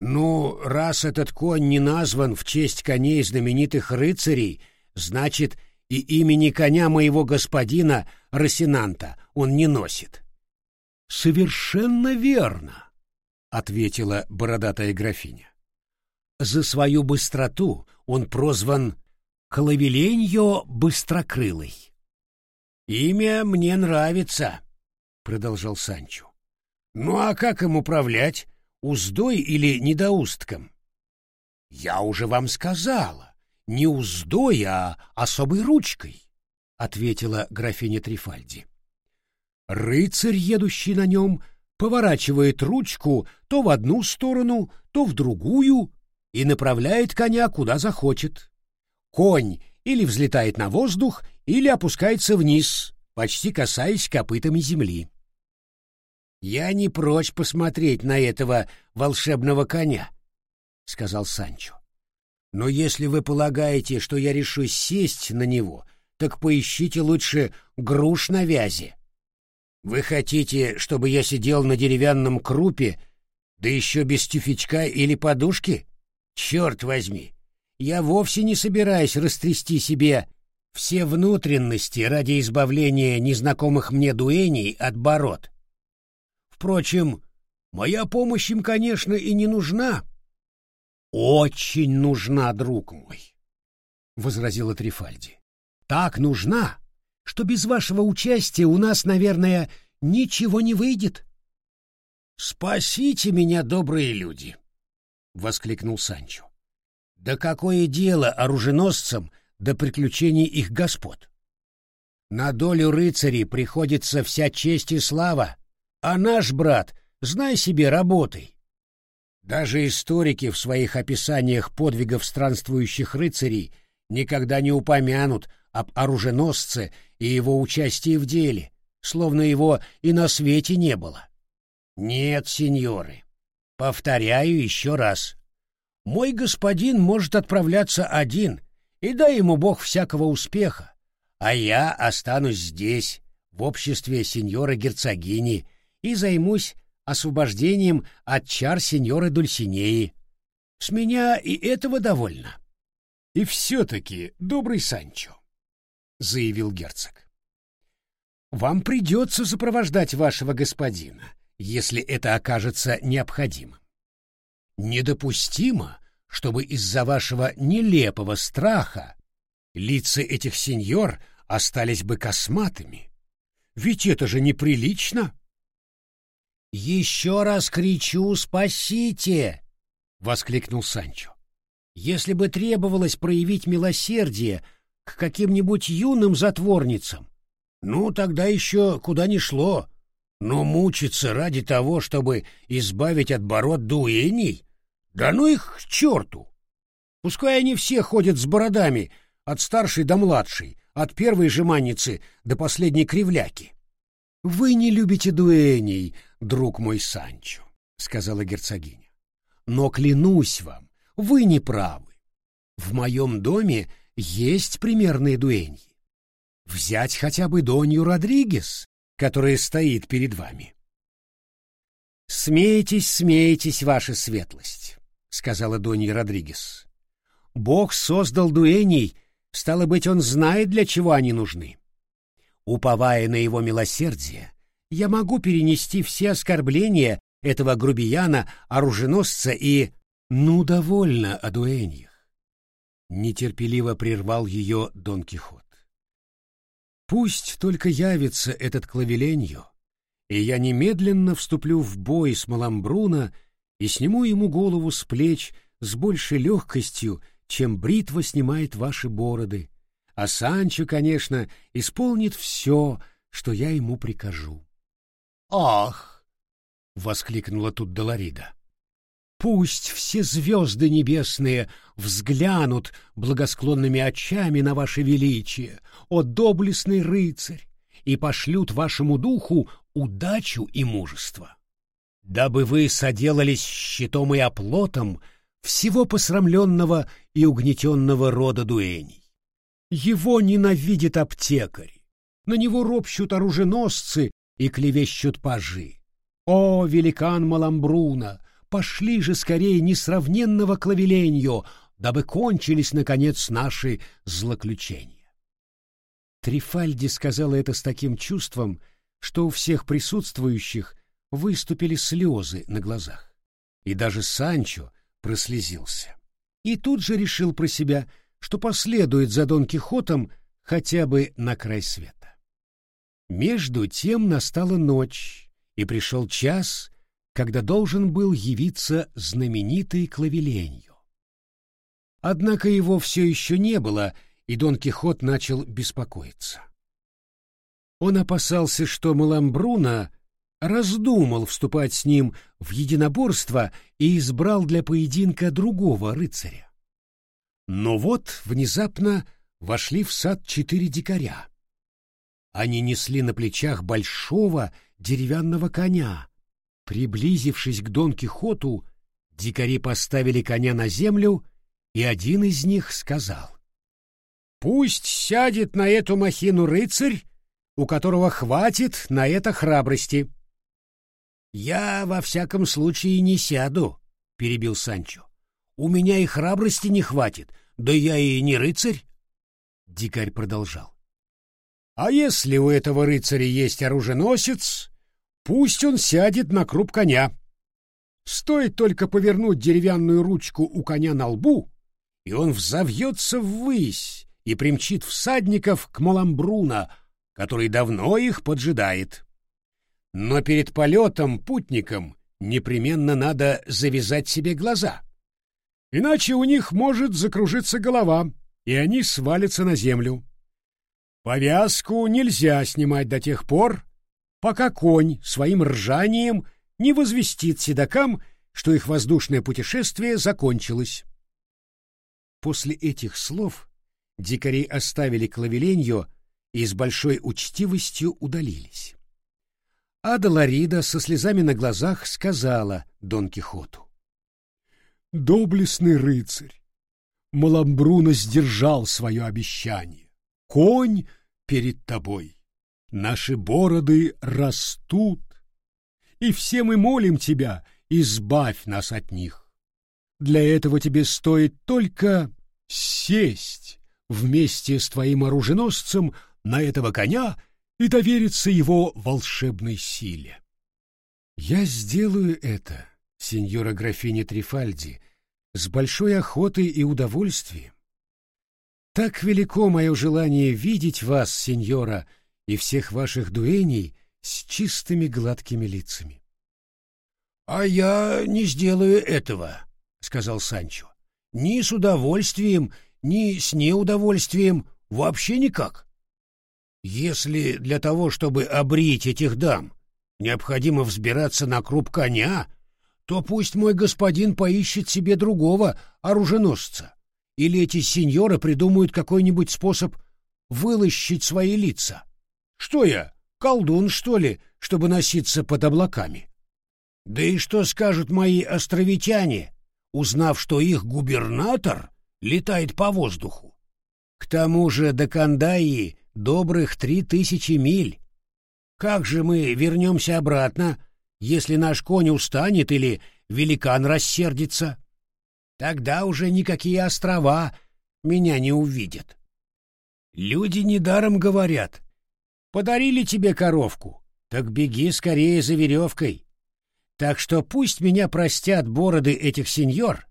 Ну, раз этот конь не назван в честь коней знаменитых рыцарей, значит, и имени коня моего господина Росинанта он не носит. — Совершенно верно, — ответила бородатая графиня. За свою быстроту он прозван Клавеленьо Быстрокрылый. «Имя мне нравится», — продолжал Санчо. «Ну а как им управлять, уздой или недоустком?» «Я уже вам сказала, не уздой, а особой ручкой», — ответила графиня Трифальди. Рыцарь, едущий на нем, поворачивает ручку то в одну сторону, то в другую, и направляет коня куда захочет. Конь или взлетает на воздух, или опускается вниз, почти касаясь копытами земли. «Я не прочь посмотреть на этого волшебного коня», — сказал Санчо. «Но если вы полагаете, что я решусь сесть на него, так поищите лучше груш на вязи. Вы хотите, чтобы я сидел на деревянном крупе, да еще без тюфячка или подушки?» Черт возьми, я вовсе не собираюсь растрясти себе все внутренности ради избавления незнакомых мне дуэней от бород. Впрочем, моя помощь им, конечно, и не нужна. Очень нужна, друг мой. возразила Трифальди. Так нужна, что без вашего участия у нас, наверное, ничего не выйдет. Спасите меня, добрые люди, воскликнул Санчо. Да какое дело оруженосцам до приключений их господ? На долю рыцарей приходится вся честь и слава, а наш брат, знай себе, работай. Даже историки в своих описаниях подвигов странствующих рыцарей никогда не упомянут об оруженосце и его участии в деле, словно его и на свете не было. Нет, сеньоры, повторяю еще раз. Мой господин может отправляться один, и дай ему Бог всякого успеха, а я останусь здесь, в обществе сеньора-герцогини, и займусь освобождением от чар сеньоры Дульсинеи. С меня и этого довольно. — И все-таки, добрый Санчо, — заявил герцог, — вам придется сопровождать вашего господина, если это окажется необходимым. Недопустимо, чтобы из-за вашего нелепого страха лица этих сеньор остались бы косматыми. Ведь это же неприлично. «Еще раз кричу «Спасите!» — воскликнул Санчо. «Если бы требовалось проявить милосердие к каким-нибудь юным затворницам, ну, тогда еще куда ни шло. Но мучиться ради того, чтобы избавить от бород дуэней? Да ну их к черту! Пускай они все ходят с бородами, от старшей до младшей, от первой жеманницы до последней кривляки. Вы не любите дуэней, друг мой Санчо, сказала герцогиня. Но клянусь вам, вы не правы. В моем доме есть примерные дуэньи. Взять хотя бы Донью Родригес, которая стоит перед вами. «Смейтесь, смейтесь, ваша светлость», — сказала Донья Родригес. «Бог создал дуэней, стало быть, он знает, для чего они нужны. Уповая на его милосердие, я могу перенести все оскорбления этого грубияна, оруженосца и... Ну, довольно о дуэньях. Нетерпеливо прервал ее Дон Кихот. Пусть только явится этот клавеленью, и я немедленно вступлю в бой с Маламбруно и сниму ему голову с плеч с большей легкостью, чем бритва снимает ваши бороды, а Санчо, конечно, исполнит все, что я ему прикажу. «Ах!» — воскликнула тут Долорида. «Пусть все звезды небесные взглянут благосклонными очами на ваше величие, о доблестный рыцарь, и пошлют вашему духу удачу и мужество, дабы вы соделались щитом и оплотом всего посрамленного и угнетенного рода дуэней. Его ненавидит аптекарь, на него ропщут оруженосцы и клевещут пажи. О, великан Маламбруна, пошли же скорее несравненного клавеленью, дабы кончились, наконец, наши злоключения. Трифальди сказала это с таким чувством, что у всех присутствующих выступили слезы на глазах. И даже Санчо прослезился. И тут же решил про себя, что последует за Дон Кихотом хотя бы на край света. Между тем настала ночь, и пришел час, когда должен был явиться знаменитый Клавеленью. Однако его все еще не было, и Дон Кихот начал беспокоиться. Он опасался, что Маламбруно раздумал вступать с ним в единоборство и избрал для поединка другого рыцаря. Но вот внезапно вошли в сад четыре дикаря. Они несли на плечах большого деревянного коня. Приблизившись к Дон Кихоту, дикари поставили коня на землю, и один из них сказал. «Пусть сядет на эту махину рыцарь, у которого хватит на это храбрости». «Я во всяком случае не сяду», — перебил Санчо. «У меня и храбрости не хватит, да я и не рыцарь». Дикарь продолжал. А если у этого рыцаря есть оруженосец, пусть он сядет на круп коня. Стоит только повернуть деревянную ручку у коня на лбу, и он взовьется ввысь и примчит всадников к Маламбруна, который давно их поджидает. Но перед полетом путникам непременно надо завязать себе глаза. Иначе у них может закружиться голова, и они свалятся на землю. Повязку нельзя снимать до тех пор, пока конь своим ржанием не возвестит седокам, что их воздушное путешествие закончилось. После этих слов дикари оставили Клавеленью и с большой учтивостью удалились. Ада Ларида со слезами на глазах сказала Дон Кихоту. «Доблестный рыцарь! Маламбруно сдержал свое обещание. Конь перед тобой. Наши бороды растут, и все мы молим тебя, избавь нас от них. Для этого тебе стоит только сесть вместе с твоим оруженосцем на этого коня и довериться его волшебной силе. Я сделаю это, сеньора графиня Трифальди, с большой охотой и удовольствием. Так велико мое желание видеть вас, сеньора, и всех ваших дуэней с чистыми гладкими лицами. — А я не сделаю этого, — сказал Санчо. — Ни с удовольствием, ни с неудовольствием, вообще никак. Если для того, чтобы обрить этих дам, необходимо взбираться на круп коня, то пусть мой господин поищет себе другого оруженосца, или эти сеньоры придумают какой-нибудь способ вылощить свои лица. Что я, колдун, что ли, чтобы носиться под облаками? Да и что скажут мои островитяне, узнав, что их губернатор летает по воздуху? К тому же до Кандаи добрых три тысячи миль. Как же мы вернемся обратно, если наш конь устанет или великан рассердится? Тогда уже никакие острова меня не увидят. Люди недаром говорят. Подарили тебе коровку, так беги скорее за веревкой. Так что пусть меня простят бороды этих сеньор,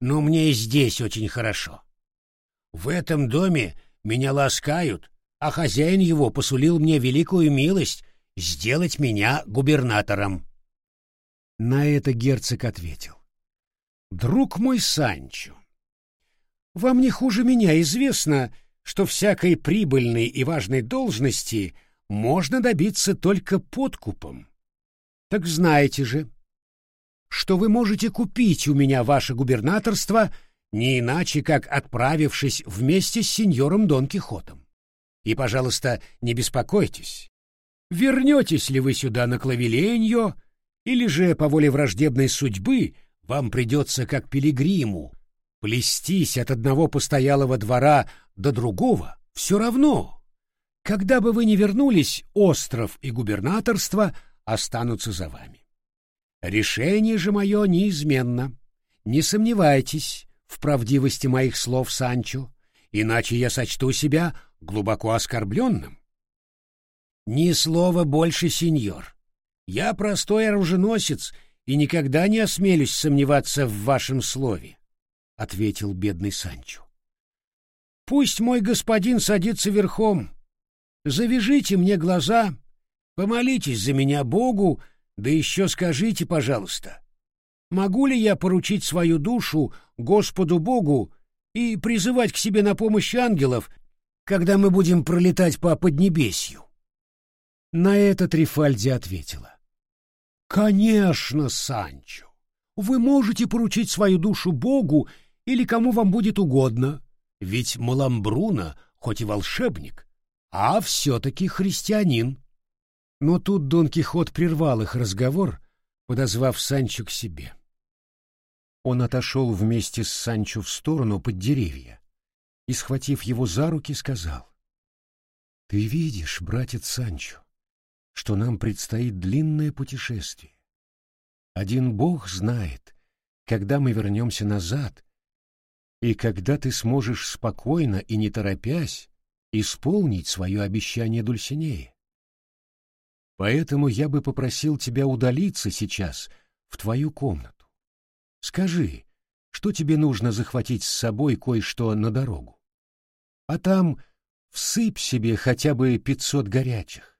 но мне и здесь очень хорошо. В этом доме меня ласкают, а хозяин его посулил мне великую милость сделать меня губернатором. На это герцог ответил. «Друг мой Санчо, вам не хуже меня известно, что всякой прибыльной и важной должности можно добиться только подкупом. Так знаете же, что вы можете купить у меня ваше губернаторство не иначе, как отправившись вместе с сеньором Дон Кихотом. И, пожалуйста, не беспокойтесь. Вернетесь ли вы сюда на Клавеленьо, или же по воле враждебной судьбы вам придется, как пилигриму, плестись от одного постоялого двора до другого, все равно. Когда бы вы ни вернулись, остров и губернаторство останутся за вами. Решение же мое неизменно. Не сомневайтесь в правдивости моих слов, Санчо, иначе я сочту себя глубоко оскорбленным. Ни слова больше, сеньор. Я простой оруженосец и никогда не осмелюсь сомневаться в вашем слове, — ответил бедный Санчо. Пусть мой господин садится верхом. Завяжите мне глаза, помолитесь за меня Богу, да еще скажите, пожалуйста, могу ли я поручить свою душу Господу Богу и призывать к себе на помощь ангелов, когда мы будем пролетать по Поднебесью? На это Трифальди ответила. «Конечно, Санчо, вы можете поручить свою душу Богу или кому вам будет угодно, ведь Маламбруна, хоть и волшебник, а все-таки христианин». Но тут Дон Кихот прервал их разговор, подозвав Санчо к себе. Он отошел вместе с Санчо в сторону под деревья и, схватив его за руки, сказал, «Ты видишь, братец Санчо, что нам предстоит длинное путешествие. Один Бог знает, когда мы вернемся назад, и когда ты сможешь спокойно и не торопясь исполнить свое обещание Дульсинее. Поэтому я бы попросил тебя удалиться сейчас в твою комнату. Скажи, что тебе нужно захватить с собой кое-что на дорогу. А там всыпь себе хотя бы пятьсот горячих.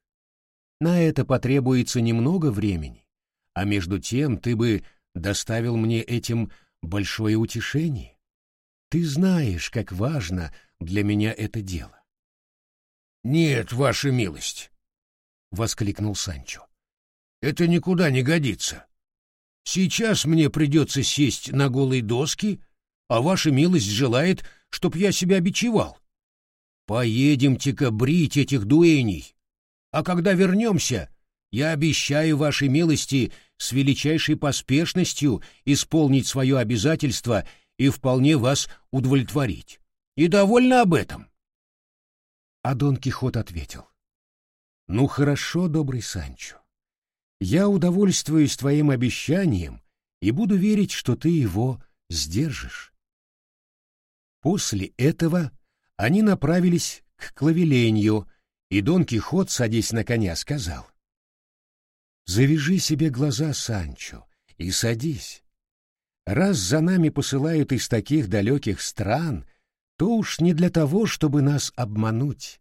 На это потребуется немного времени, а между тем ты бы доставил мне этим большое утешение. Ты знаешь, как важно для меня это дело. — Нет, ваша милость, — воскликнул Санчо. — Это никуда не годится. Сейчас мне придется сесть на голые доски, а ваша милость желает, чтоб я себя бичевал. Поедемте-ка брить этих дуэней, а когда вернемся, я обещаю вашей милости с величайшей поспешностью исполнить свое обязательство и вполне вас удовлетворить. И довольна об этом. А Дон Кихот ответил. Ну хорошо, добрый Санчо. Я удовольствуюсь твоим обещанием и буду верить, что ты его сдержишь. После этого они направились к Клавеленью, и Дон Кихот, садясь на коня, сказал. «Завяжи себе глаза, Санчо, и садись. Раз за нами посылают из таких далеких стран, то уж не для того, чтобы нас обмануть,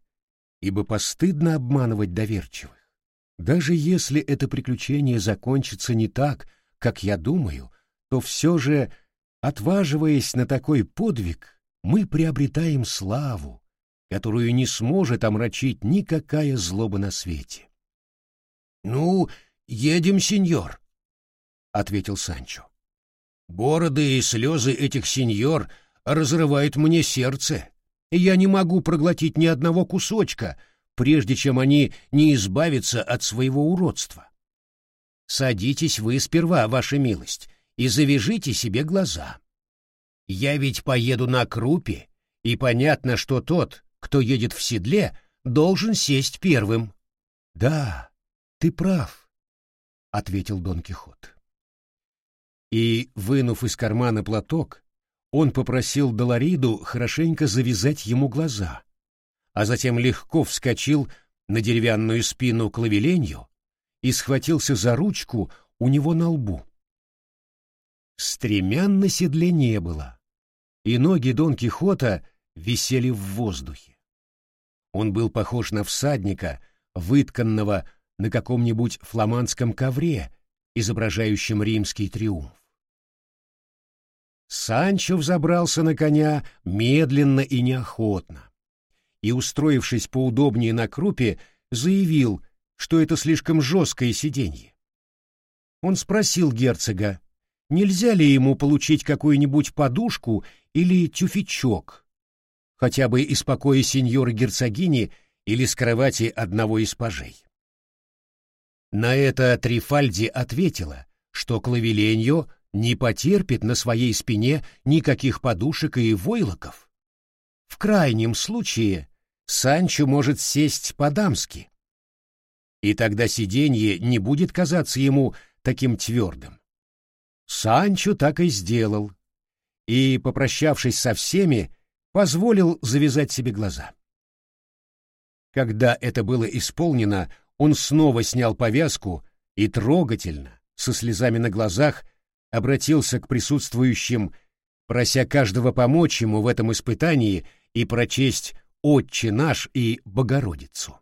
ибо постыдно обманывать доверчивых. Даже если это приключение закончится не так, как я думаю, то все же, отваживаясь на такой подвиг, мы приобретаем славу, которую не сможет омрачить никакая злоба на свете. — Ну, едем, сеньор, — ответил Санчо. — Бороды и слезы этих сеньор разрывают мне сердце, я не могу проглотить ни одного кусочка, прежде чем они не избавятся от своего уродства. Садитесь вы сперва, ваша милость, и завяжите себе глаза. Я ведь поеду на крупе, и понятно, что тот, кто едет в седле, должен сесть первым. — Да, ты прав, — ответил Дон Кихот. И, вынув из кармана платок, он попросил Долориду хорошенько завязать ему глаза, а затем легко вскочил на деревянную спину клавеленью и схватился за ручку у него на лбу. Стремян на седле не было, и ноги Дон Кихота висели в воздухе. Он был похож на всадника, вытканного на каком-нибудь фламандском ковре, изображающем римский триумф. Санчо взобрался на коня медленно и неохотно, и, устроившись поудобнее на крупе, заявил, что это слишком жесткое сиденье. Он спросил герцога, нельзя ли ему получить какую-нибудь подушку или тюфячок, хотя бы из покоя сеньора-герцогини или с кровати одного из пажей. На это Трифальди ответила, что Клавеленьо не потерпит на своей спине никаких подушек и войлоков. В крайнем случае Санчо может сесть по-дамски, и тогда сиденье не будет казаться ему таким твердым. Санчо так и сделал, и, попрощавшись со всеми, позволил завязать себе глаза. Когда это было исполнено, он снова снял повязку и трогательно, со слезами на глазах, обратился к присутствующим, прося каждого помочь ему в этом испытании и прочесть «Отче наш» и «Богородицу».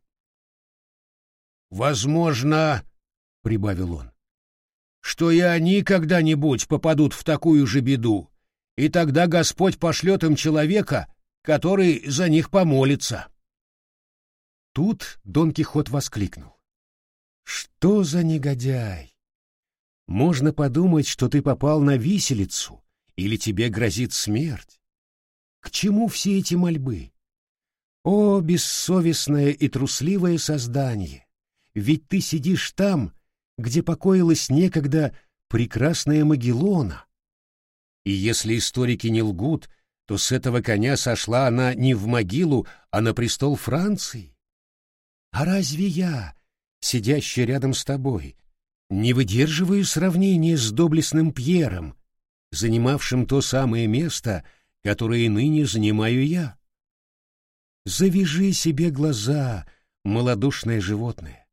«Возможно, — прибавил он, — что и они когда-нибудь попадут в такую же беду, и тогда Господь пошлет им человека, который за них помолится. Тут Дон Кихот воскликнул. «Что за негодяй? Можно подумать, что ты попал на виселицу, или тебе грозит смерть. К чему все эти мольбы? О, бессовестное и трусливое создание! Ведь ты сидишь там, где покоилась некогда прекрасная Магеллона, и если историки не лгут, то с этого коня сошла она не в могилу, а на престол Франции. А разве я, сидящий рядом с тобой, не выдерживаю сравнения с доблестным Пьером, занимавшим то самое место, которое ныне занимаю я? Завяжи себе глаза, малодушное животное.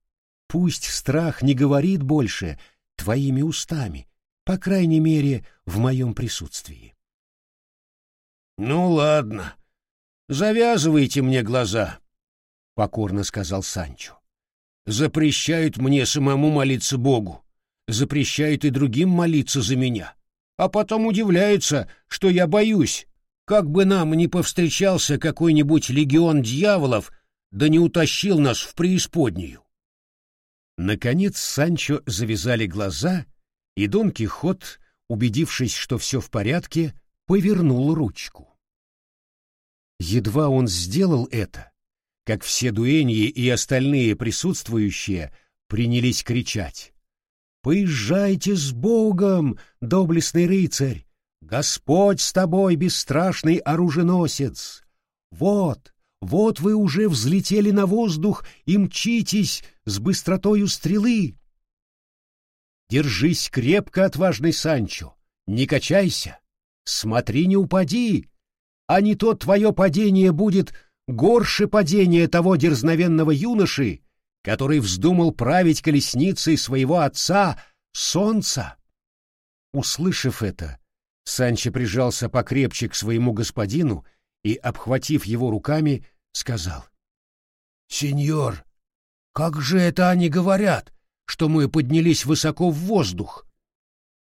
Пусть страх не говорит больше твоими устами, по крайней мере, в моем присутствии. Ну ладно, завязывайте мне глаза, — покорно сказал Санчо. Запрещают мне самому молиться Богу, запрещают и другим молиться за меня, а потом удивляются, что я боюсь, как бы нам ни повстречался какой-нибудь легион дьяволов, да не утащил нас в преисподнюю. Наконец Санчо завязали глаза, и Дон Кихот, убедившись, что все в порядке, повернул ручку. Едва он сделал это, как все дуэньи и остальные присутствующие принялись кричать. «Поезжайте с Богом, доблестный рыцарь! Господь с тобой, бесстрашный оруженосец! Вот, вот вы уже взлетели на воздух и мчитесь с быстротою стрелы. Держись крепко, отважный Санчо, не качайся, смотри, не упади, а не то твое падение будет горше падения того дерзновенного юноши, который вздумал править колесницей своего отца, солнца. Услышав это, Санчо прижался покрепче к своему господину и, обхватив его руками, сказал. — Сеньор, как же это они говорят, что мы поднялись высоко в воздух?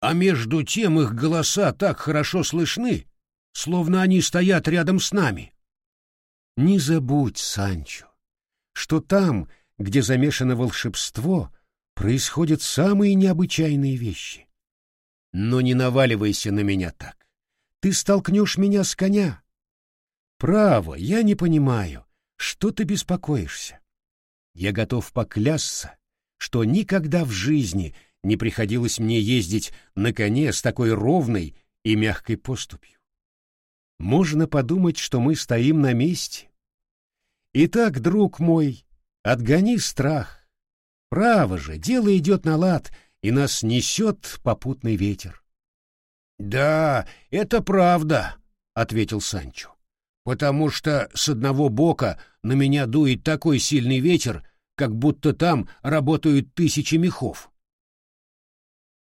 А между тем их голоса так хорошо слышны, словно они стоят рядом с нами. Не забудь, Санчо, что там, где замешано волшебство, происходят самые необычайные вещи. Но не наваливайся на меня так. Ты столкнешь меня с коня. Право, я не понимаю, что ты беспокоишься. Я готов поклясться, что никогда в жизни не приходилось мне ездить на коне с такой ровной и мягкой поступью. Можно подумать, что мы стоим на месте. Итак, друг мой, отгони страх. Право же, дело идет на лад, и нас несет попутный ветер. — Да, это правда, — ответил Санчо потому что с одного бока на меня дует такой сильный ветер, как будто там работают тысячи мехов.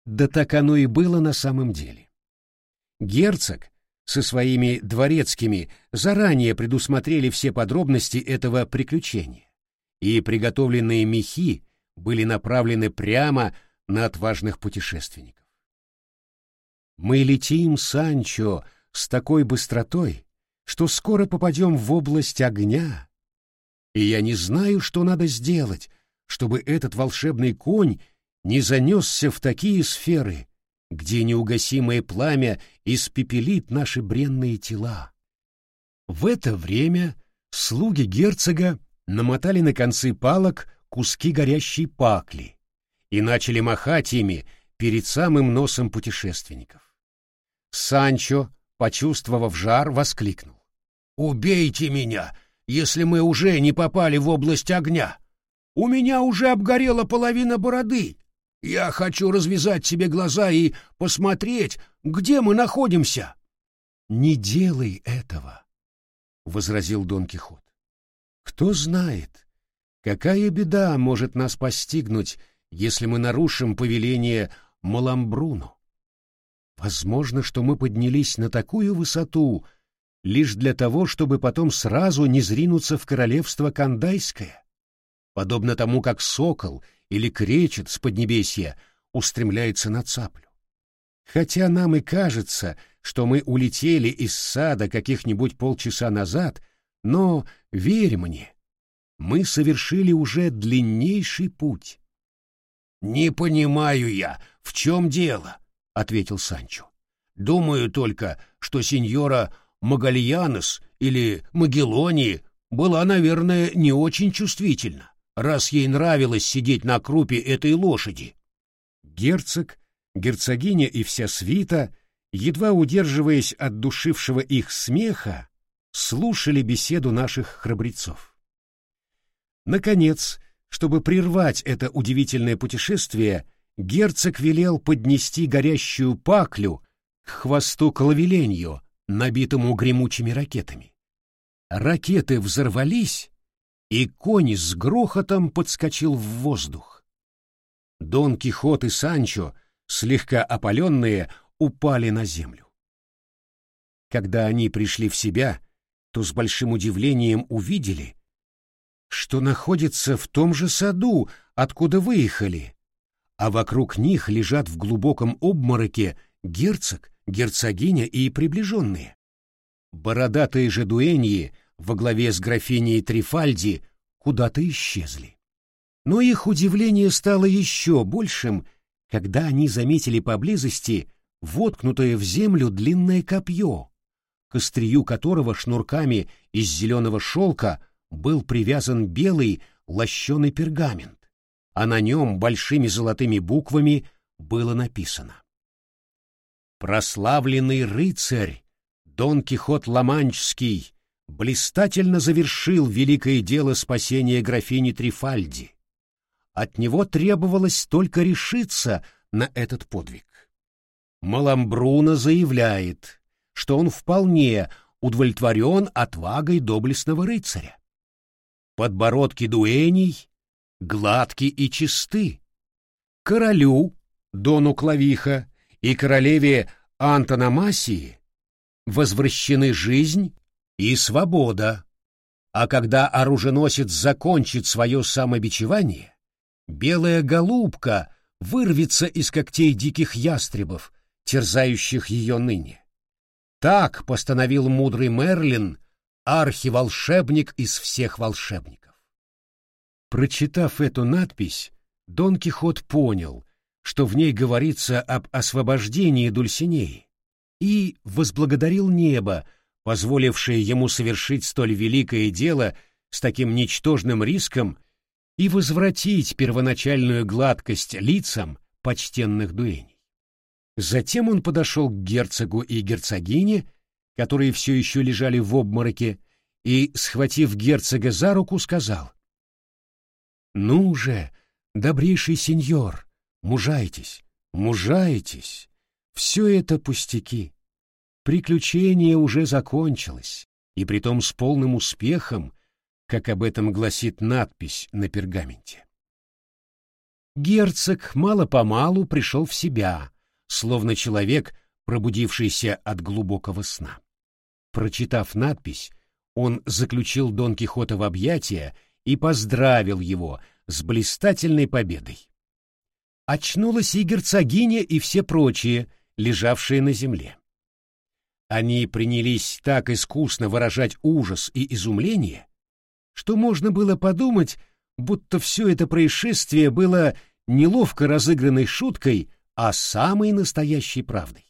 Да так оно и было на самом деле. Герцог со своими дворецкими заранее предусмотрели все подробности этого приключения, и приготовленные мехи были направлены прямо на отважных путешественников. Мы летим, Санчо, с такой быстротой, что скоро попадем в область огня. И я не знаю, что надо сделать, чтобы этот волшебный конь не занесся в такие сферы, где неугасимое пламя испепелит наши бренные тела. В это время слуги герцога намотали на концы палок куски горящей пакли и начали махать ими перед самым носом путешественников. Санчо, почувствовав жар, воскликнул. «Убейте меня, если мы уже не попали в область огня! У меня уже обгорела половина бороды! Я хочу развязать себе глаза и посмотреть, где мы находимся!» «Не делай этого!» — возразил Дон Кихот. «Кто знает, какая беда может нас постигнуть, если мы нарушим повеление Маламбруну? Возможно, что мы поднялись на такую высоту, — лишь для того, чтобы потом сразу не зринуться в королевство Кандайское, подобно тому, как сокол или кречет с поднебесья устремляется на цаплю. Хотя нам и кажется, что мы улетели из сада каких-нибудь полчаса назад, но, верь мне, мы совершили уже длиннейший путь. — Не понимаю я, в чем дело, — ответил Санчо. — Думаю только, что сеньора Магальянос или Магеллони была, наверное, не очень чувствительна, раз ей нравилось сидеть на крупе этой лошади. Герцог, герцогиня и вся свита, едва удерживаясь от душившего их смеха, слушали беседу наших храбрецов. Наконец, чтобы прервать это удивительное путешествие, герцог велел поднести горящую паклю к хвосту клавеленью, набитому гремучими ракетами. Ракеты взорвались, и конь с грохотом подскочил в воздух. Дон Кихот и Санчо, слегка опаленные, упали на землю. Когда они пришли в себя, то с большим удивлением увидели, что находятся в том же саду, откуда выехали, а вокруг них лежат в глубоком обмороке герцог, герцогиня и приближенные. Бородатые же дуэньи во главе с графиней Трифальди куда-то исчезли. Но их удивление стало еще большим, когда они заметили поблизости воткнутое в землю длинное копье, к острию которого шнурками из зеленого шелка был привязан белый лощеный пергамент, а на нем большими золотыми буквами было написано «Прославленный рыцарь Дон Кихот Ламанчский блистательно завершил великое дело спасения графини Трифальди. От него требовалось только решиться на этот подвиг. Маламбруно заявляет, что он вполне удовлетворен отвагой доблестного рыцаря. Подбородки дуэней гладки и чисты. Королю, Дону Клавиха, и королеве Антономасии возвращены жизнь и свобода. А когда оруженосец закончит свое самобичевание, белая голубка вырвется из когтей диких ястребов, терзающих ее ныне. Так постановил мудрый Мерлин, архиволшебник из всех волшебников. Прочитав эту надпись, Дон Кихот понял, что в ней говорится об освобождении Дульсинеи, и возблагодарил небо, позволившее ему совершить столь великое дело с таким ничтожным риском и возвратить первоначальную гладкость лицам почтенных дуэней. Затем он подошел к герцогу и герцогине, которые все еще лежали в обмороке, и, схватив герцога за руку, сказал, «Ну же, добрейший сеньор, мужайтесь, мужайтесь, все это пустяки. Приключение уже закончилось, и притом с полным успехом, как об этом гласит надпись на пергаменте. Герцог мало-помалу пришел в себя, словно человек, пробудившийся от глубокого сна. Прочитав надпись, он заключил Дон Кихота в объятия и поздравил его с блистательной победой. Очнулась и герцогиня, и все прочие — лежавшие на земле. Они принялись так искусно выражать ужас и изумление, что можно было подумать, будто все это происшествие было неловко разыгранной шуткой, а самой настоящей правдой.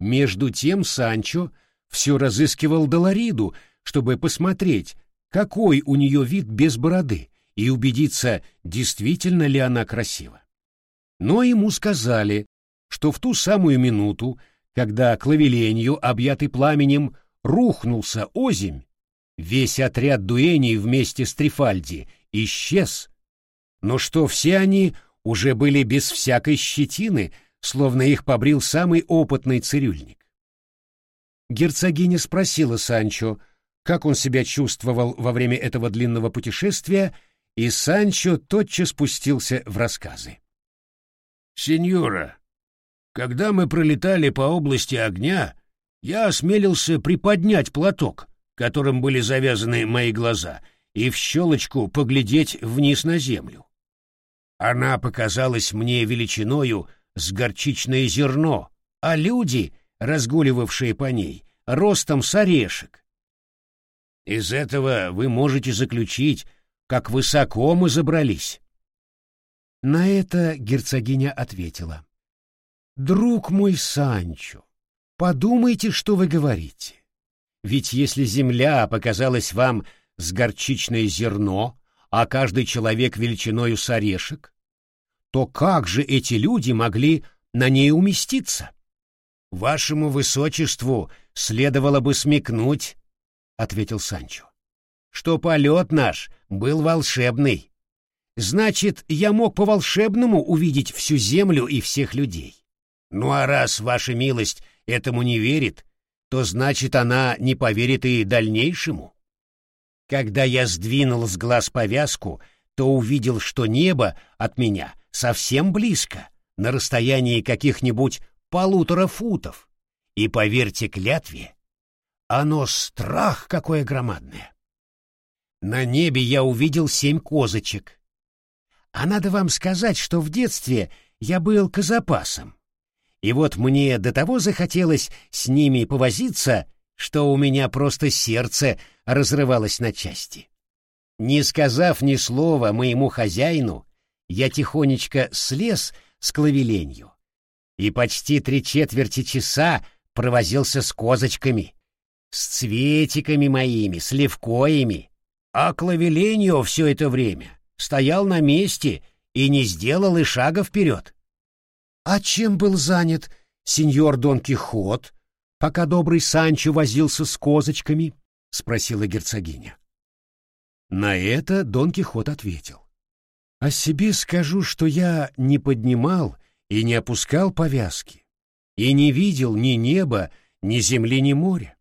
Между тем Санчо все разыскивал Долориду, чтобы посмотреть, какой у нее вид без бороды, и убедиться, действительно ли она красива. Но ему сказали, что в ту самую минуту, когда клавеленью, объятый пламенем, рухнулся озимь, весь отряд дуэней вместе с Трифальди исчез, но что все они уже были без всякой щетины, словно их побрил самый опытный цирюльник. Герцогиня спросила Санчо, как он себя чувствовал во время этого длинного путешествия, и Санчо тотчас спустился в рассказы. «Сеньора, когда мы пролетали по области огня, я осмелился приподнять платок, которым были завязаны мои глаза, и в щелочку поглядеть вниз на землю. Она показалась мне величиною с горчичное зерно, а люди, разгуливавшие по ней, ростом с орешек. Из этого вы можете заключить, как высоко мы забрались. На это герцогиня ответила. Друг мой Санчо, подумайте, что вы говорите. Ведь если земля показалась вам с горчичное зерно, а каждый человек величиною с орешек, то как же эти люди могли на ней уместиться? Вашему высочеству следовало бы смекнуть, — ответил Санчо, — что полет наш был волшебный. Значит, я мог по-волшебному увидеть всю землю и всех людей. Ну а раз ваша милость этому не верит, то значит она не поверит и дальнейшему. Когда я сдвинул с глаз повязку, то увидел, что небо от меня совсем близко, на расстоянии каких-нибудь полутора футов, И поверьте клятве, оно страх какое громадное. На небе я увидел семь козочек. А надо вам сказать, что в детстве я был козапасом. И вот мне до того захотелось с ними повозиться, что у меня просто сердце разрывалось на части. Не сказав ни слова моему хозяину, я тихонечко слез с клавеленью и почти три четверти часа провозился с козочками, с цветиками моими, с левкоями, а клавеленью все это время стоял на месте и не сделал и шага вперед. А чем был занят сеньор Дон Кихот, пока добрый Санчо возился с козочками? — спросила герцогиня. На это Дон Кихот ответил. О себе скажу, что я не поднимал и не опускал повязки, и не видел ни неба, ни земли, ни моря.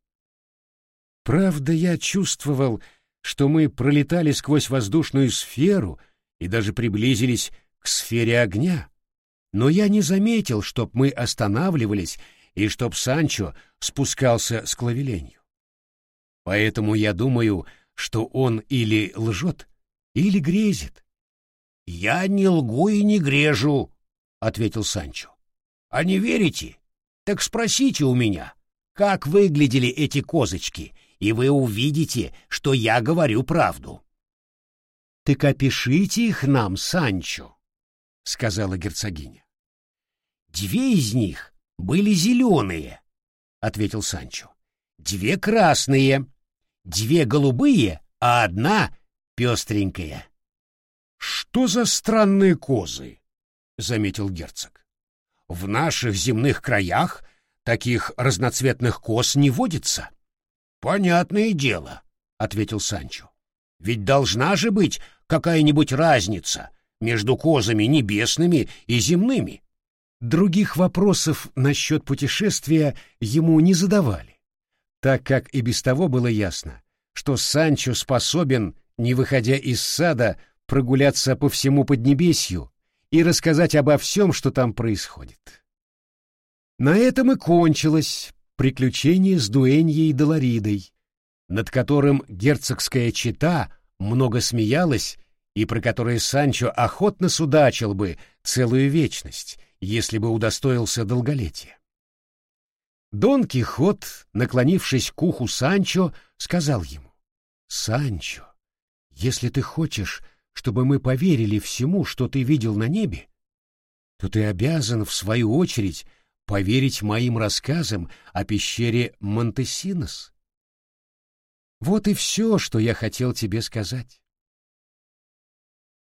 Правда, я чувствовал, что мы пролетали сквозь воздушную сферу и даже приблизились к сфере огня, но я не заметил, чтоб мы останавливались и чтоб Санчо спускался с клавеленью. Поэтому я думаю, что он или лжет, или грезит. — Я не лгу и не грежу, — ответил Санчо. — А не верите? Так спросите у меня, как выглядели эти козочки, и вы увидите, что я говорю правду. — Так опишите их нам, Санчо, — сказала герцогиня. Две из них были зеленые, — ответил Санчо. Две красные, две голубые, а одна пестренькая. — Что за странные козы? — заметил герцог. — В наших земных краях таких разноцветных коз не водится. — Понятное дело, — ответил Санчо. — Ведь должна же быть какая-нибудь разница между козами небесными и земными. Других вопросов насчет путешествия ему не задавали, так как и без того было ясно, что Санчо способен, не выходя из сада, прогуляться по всему Поднебесью и рассказать обо всем, что там происходит. На этом и кончилось приключение с Дуэньей Долоридой, над которым герцогская чета много смеялась и про которое Санчо охотно судачил бы целую вечность, если бы удостоился долголетия. Дон Кихот, наклонившись к уху Санчо, сказал ему, «Санчо, если ты хочешь, чтобы мы поверили всему, что ты видел на небе, то ты обязан, в свою очередь, поверить моим рассказам о пещере Монтесинос. Вот и все, что я хотел тебе сказать.